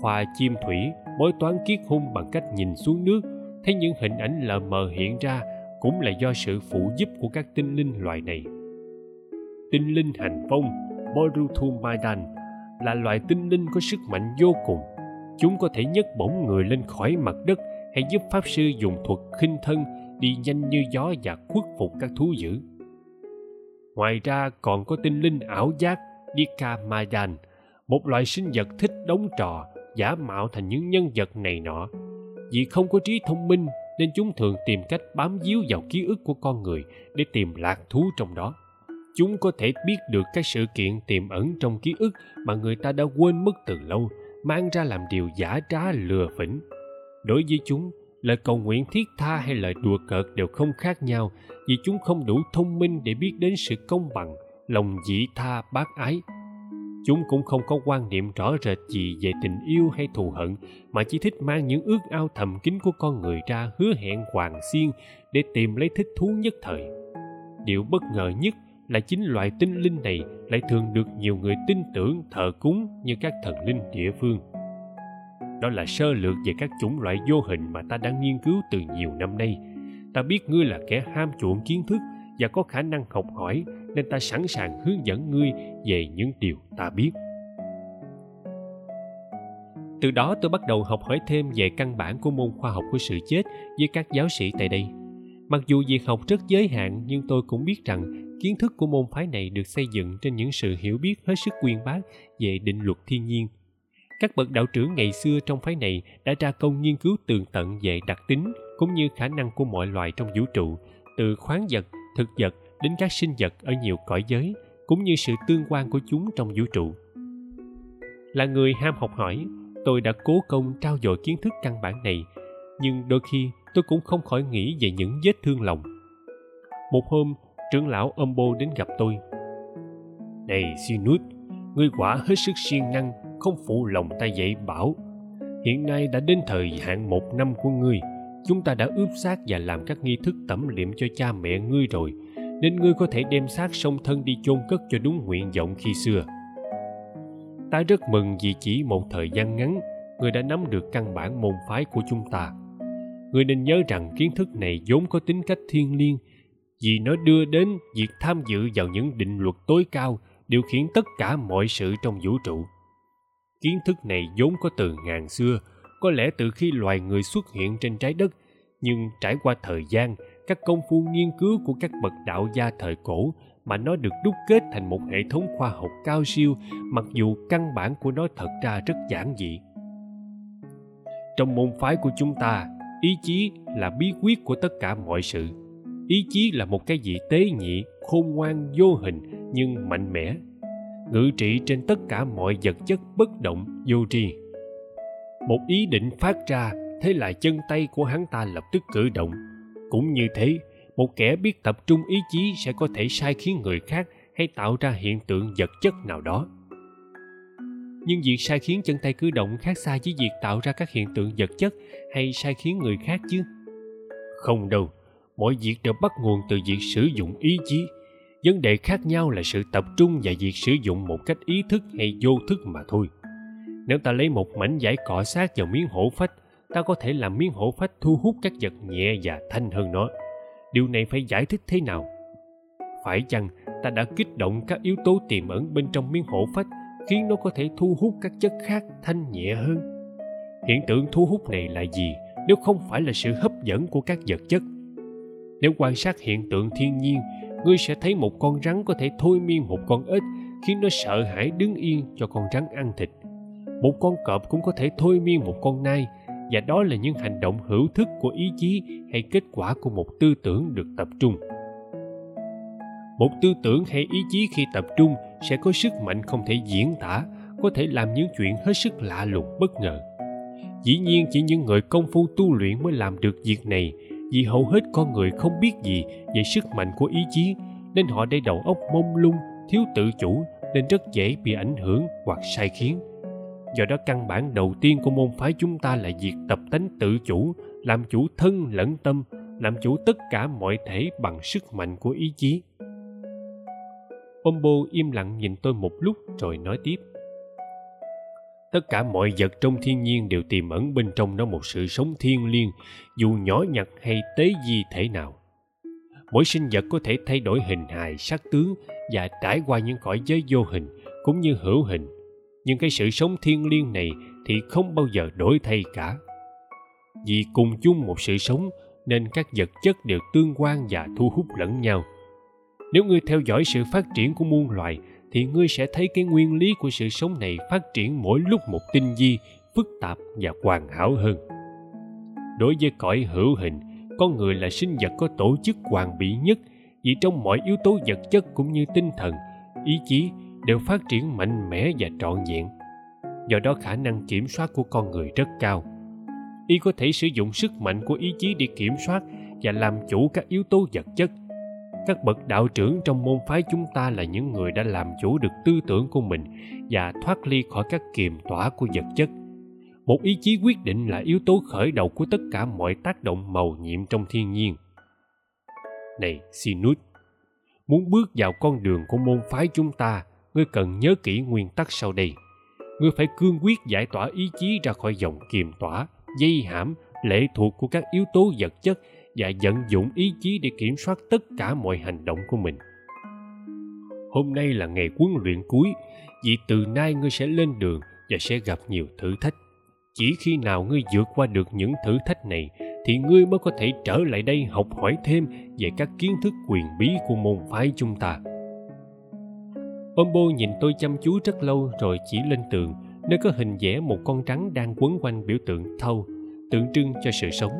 Khoa chim thủy bói toán kiết hung bằng cách nhìn xuống nước, thấy những hình ảnh lờ mờ hiện ra cũng là do sự phụ giúp của các tinh linh loại này. Tinh linh hành phong Boruthum Maidan là loại tinh linh có sức mạnh vô cùng. Chúng có thể nhấc bổng người lên khỏi mặt đất hay giúp pháp sư dùng thuật khinh thân đi nhanh như gió và khuất phục các thú dữ. Ngoài ra còn có tinh linh ảo giác Dika Mayan, một loại sinh vật thích đóng trò, giả mạo thành những nhân vật này nọ. Vì không có trí thông minh nên chúng thường tìm cách bám víu vào ký ức của con người để tìm lạc thú trong đó. Chúng có thể biết được các sự kiện tiềm ẩn trong ký ức mà người ta đã quên mất từ lâu, mang ra làm điều giả trá lừa phỉnh. Đối với chúng, lời cầu nguyện thiết tha hay lời đùa cợt đều không khác nhau vì chúng không đủ thông minh để biết đến sự công bằng lòng dị tha bác ái chúng cũng không có quan niệm rõ rệt gì về tình yêu hay thù hận mà chỉ thích mang những ước ao thầm kín của con người ra hứa hẹn hoàng xiên để tìm lấy thích thú nhất thời điều bất ngờ nhất là chính loại tinh linh này lại thường được nhiều người tin tưởng, thờ cúng như các thần linh địa phương. Đó là sơ lược về các chủng loại vô hình mà ta đang nghiên cứu từ nhiều năm nay. Ta biết ngươi là kẻ ham chuộng kiến thức và có khả năng học hỏi, nên ta sẵn sàng hướng dẫn ngươi về những điều ta biết. Từ đó tôi bắt đầu học hỏi thêm về căn bản của môn khoa học của sự chết với các giáo sĩ tại đây. Mặc dù việc học rất giới hạn, nhưng tôi cũng biết rằng kiến thức của môn phái này được xây dựng trên những sự hiểu biết hết sức quyên bác về định luật thiên nhiên. Các bậc đạo trưởng ngày xưa trong phái này đã ra công nghiên cứu tường tận về đặc tính cũng như khả năng của mọi loài trong vũ trụ, từ khoáng vật, thực vật đến các sinh vật ở nhiều cõi giới, cũng như sự tương quan của chúng trong vũ trụ. Là người ham học hỏi, tôi đã cố công trao dồi kiến thức căn bản này, nhưng đôi khi tôi cũng không khỏi nghĩ về những vết thương lòng. Một hôm trưởng lão Ombo đến gặp tôi. Này Sinut, ngươi quả hết sức siêng năng không phụ lòng ta dạy bảo. Hiện nay đã đến thời hạn một năm của ngươi chúng ta đã ướp xác và làm các nghi thức tẩm liệm cho cha mẹ ngươi rồi nên ngươi có thể đem xác song thân đi chôn cất cho đúng nguyện vọng khi xưa. Ta rất mừng vì chỉ một thời gian ngắn ngươi đã nắm được căn bản môn phái của chúng ta. Ngươi nên nhớ rằng kiến thức này vốn có tính cách thiêng liêng vì nó đưa đến việc tham dự vào những định luật tối cao điều khiển tất cả mọi sự trong vũ trụ. Kiến thức này vốn có từ ngàn xưa, có lẽ từ khi loài người xuất hiện trên trái đất, nhưng trải qua thời gian, các công phu nghiên cứu của các bậc đạo gia thời cổ mà nó được đúc kết thành một hệ thống khoa học cao siêu, mặc dù căn bản của nó thật ra rất giản dị. Trong môn phái của chúng ta, ý chí là bí quyết của tất cả mọi sự ý chí là một cái gì tế nhị, khôn ngoan, vô hình, nhưng mạnh mẽ. Ngự trị trên tất cả mọi vật chất bất động, vô tri. Một ý định phát ra, thế là chân tay của hắn ta lập tức cử động. Cũng như thế, một kẻ biết tập trung ý chí sẽ có thể sai khiến người khác hay tạo ra hiện tượng vật chất nào đó. Nhưng việc sai khiến chân tay cử động khác xa với việc tạo ra các hiện tượng vật chất hay sai khiến người khác chứ? Không đâu mọi việc đều bắt nguồn từ việc sử dụng ý chí. Vấn đề khác nhau là sự tập trung và việc sử dụng một cách ý thức hay vô thức mà thôi. Nếu ta lấy một mảnh vải cọ sát vào miếng hổ phách, ta có thể làm miếng hổ phách thu hút các vật nhẹ và thanh hơn nó. Điều này phải giải thích thế nào? Phải chăng ta đã kích động các yếu tố tiềm ẩn bên trong miếng hổ phách khiến nó có thể thu hút các chất khác thanh nhẹ hơn? Hiện tượng thu hút này là gì nếu không phải là sự hấp dẫn của các vật chất? Nếu quan sát hiện tượng thiên nhiên, ngươi sẽ thấy một con rắn có thể thôi miên một con ếch, khiến nó sợ hãi đứng yên cho con rắn ăn thịt. Một con cọp cũng có thể thôi miên một con nai, và đó là những hành động hữu thức của ý chí hay kết quả của một tư tưởng được tập trung. Một tư tưởng hay ý chí khi tập trung sẽ có sức mạnh không thể diễn tả, có thể làm những chuyện hết sức lạ lùng bất ngờ. Dĩ nhiên chỉ những người công phu tu luyện mới làm được việc này vì hầu hết con người không biết gì về sức mạnh của ý chí, nên họ để đầu óc mông lung, thiếu tự chủ, nên rất dễ bị ảnh hưởng hoặc sai khiến do đó căn bản đầu tiên của môn phái chúng ta là việc tập tánh tự chủ, làm chủ thân lẫn tâm, làm chủ tất cả mọi thể bằng sức mạnh của ý chí Ombo im lặng nhìn tôi một lúc rồi nói tiếp. Tất cả mọi vật trong thiên nhiên đều tiềm ẩn bên trong nó một sự sống thiêng liêng, dù nhỏ nhặt hay tế di thể nào. Mỗi sinh vật có thể thay đổi hình hài, sắc tướng và trải qua những cõi giới vô hình cũng như hữu hình. Nhưng cái sự sống thiêng liêng này thì không bao giờ đổi thay cả. Vì cùng chung một sự sống nên các vật chất đều tương quan và thu hút lẫn nhau – nếu ngươi theo dõi sự phát triển của muôn loài, thì ngươi sẽ thấy cái nguyên lý của sự sống này phát triển mỗi lúc một tinh vi, phức tạp và hoàn hảo hơn. Đối với cõi hữu hình, con người là sinh vật có tổ chức hoàn bị nhất, vì trong mọi yếu tố vật chất cũng như tinh thần, ý chí đều phát triển mạnh mẽ và trọn vẹn. Do đó khả năng kiểm soát của con người rất cao. Y có thể sử dụng sức mạnh của ý chí để kiểm soát và làm chủ các yếu tố vật chất các bậc đạo trưởng trong môn phái chúng ta là những người đã làm chủ được tư tưởng của mình và thoát ly khỏi các kiềm tỏa của vật chất. Một ý chí quyết định là yếu tố khởi đầu của tất cả mọi tác động màu nhiệm trong thiên nhiên. Này sinus muốn bước vào con đường của môn phái chúng ta, ngươi cần nhớ kỹ nguyên tắc sau đây. Ngươi phải cương quyết giải tỏa ý chí ra khỏi dòng kiềm tỏa, dây hãm, lệ thuộc của các yếu tố vật chất và vận dụng ý chí để kiểm soát tất cả mọi hành động của mình. Hôm nay là ngày huấn luyện cuối, vì từ nay ngươi sẽ lên đường và sẽ gặp nhiều thử thách. Chỉ khi nào ngươi vượt qua được những thử thách này, thì ngươi mới có thể trở lại đây học hỏi thêm về các kiến thức quyền bí của môn phái chúng ta. Ombo nhìn tôi chăm chú rất lâu rồi chỉ lên tường, nơi có hình vẽ một con rắn đang quấn quanh biểu tượng thâu tượng trưng cho sự sống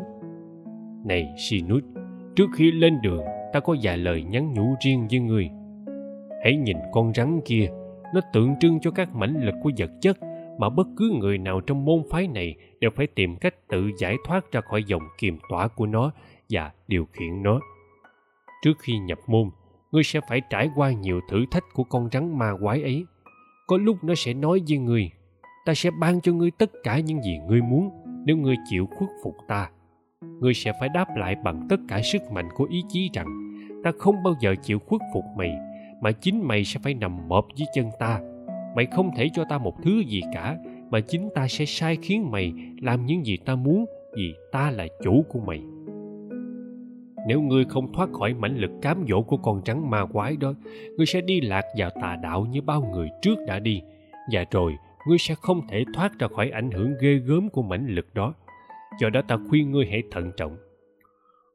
này Sinus, trước khi lên đường, ta có vài lời nhắn nhủ riêng với ngươi. Hãy nhìn con rắn kia, nó tượng trưng cho các mãnh lực của vật chất mà bất cứ người nào trong môn phái này đều phải tìm cách tự giải thoát ra khỏi dòng kiềm tỏa của nó và điều khiển nó. Trước khi nhập môn, ngươi sẽ phải trải qua nhiều thử thách của con rắn ma quái ấy. Có lúc nó sẽ nói với ngươi, ta sẽ ban cho ngươi tất cả những gì ngươi muốn nếu ngươi chịu khuất phục ta ngươi sẽ phải đáp lại bằng tất cả sức mạnh của ý chí rằng, ta không bao giờ chịu khuất phục mày, mà chính mày sẽ phải nằm mọp dưới chân ta. Mày không thể cho ta một thứ gì cả, mà chính ta sẽ sai khiến mày làm những gì ta muốn vì ta là chủ của mày. Nếu ngươi không thoát khỏi mãnh lực cám dỗ của con trắng ma quái đó, ngươi sẽ đi lạc vào tà đạo như bao người trước đã đi, và rồi ngươi sẽ không thể thoát ra khỏi ảnh hưởng ghê gớm của mãnh lực đó do đó ta khuyên ngươi hãy thận trọng.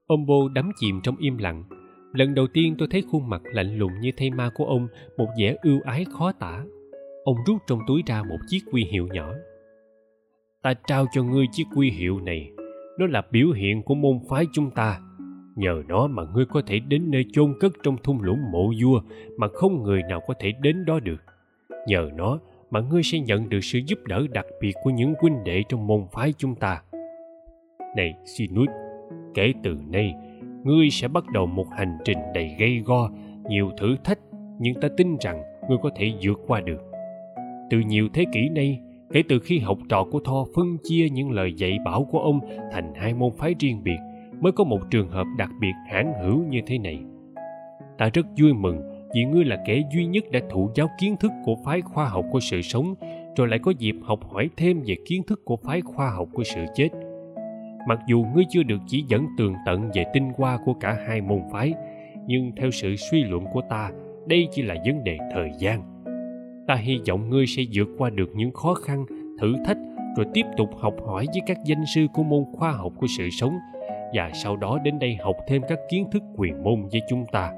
Ông bô đắm chìm trong im lặng. Lần đầu tiên tôi thấy khuôn mặt lạnh lùng như thây ma của ông, một vẻ ưu ái khó tả. Ông rút trong túi ra một chiếc quy hiệu nhỏ. Ta trao cho ngươi chiếc quy hiệu này. Nó là biểu hiện của môn phái chúng ta. Nhờ nó mà ngươi có thể đến nơi chôn cất trong thung lũng mộ vua mà không người nào có thể đến đó được. Nhờ nó mà ngươi sẽ nhận được sự giúp đỡ đặc biệt của những huynh đệ trong môn phái chúng ta này Sinus, kể từ nay, ngươi sẽ bắt đầu một hành trình đầy gây go, nhiều thử thách, nhưng ta tin rằng ngươi có thể vượt qua được. Từ nhiều thế kỷ nay, kể từ khi học trò của Tho phân chia những lời dạy bảo của ông thành hai môn phái riêng biệt, mới có một trường hợp đặc biệt hãn hữu như thế này. Ta rất vui mừng vì ngươi là kẻ duy nhất đã thụ giáo kiến thức của phái khoa học của sự sống rồi lại có dịp học hỏi thêm về kiến thức của phái khoa học của sự chết mặc dù ngươi chưa được chỉ dẫn tường tận về tinh hoa của cả hai môn phái, nhưng theo sự suy luận của ta, đây chỉ là vấn đề thời gian ta hy vọng ngươi sẽ vượt qua được những khó khăn, thử thách, rồi tiếp tục học hỏi với các danh sư của môn khoa học của sự sống, và sau đó đến đây học thêm các kiến thức quyền môn với chúng ta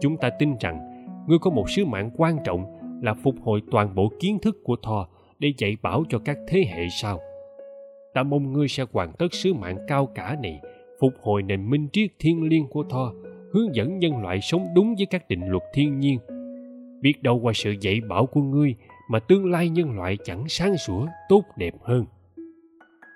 chúng ta tin rằng, ngươi có một sứ mạng quan trọng là phục hồi toàn bộ kiến thức của thò để dạy bảo cho các thế hệ sau. Ta mong ngươi sẽ hoàn tất sứ mạng cao cả này, phục hồi nền minh triết thiên liêng của Thor, hướng dẫn nhân loại sống đúng với các định luật thiên nhiên. Biết đâu qua sự dạy bảo của ngươi mà tương lai nhân loại chẳng sáng sủa, tốt đẹp hơn.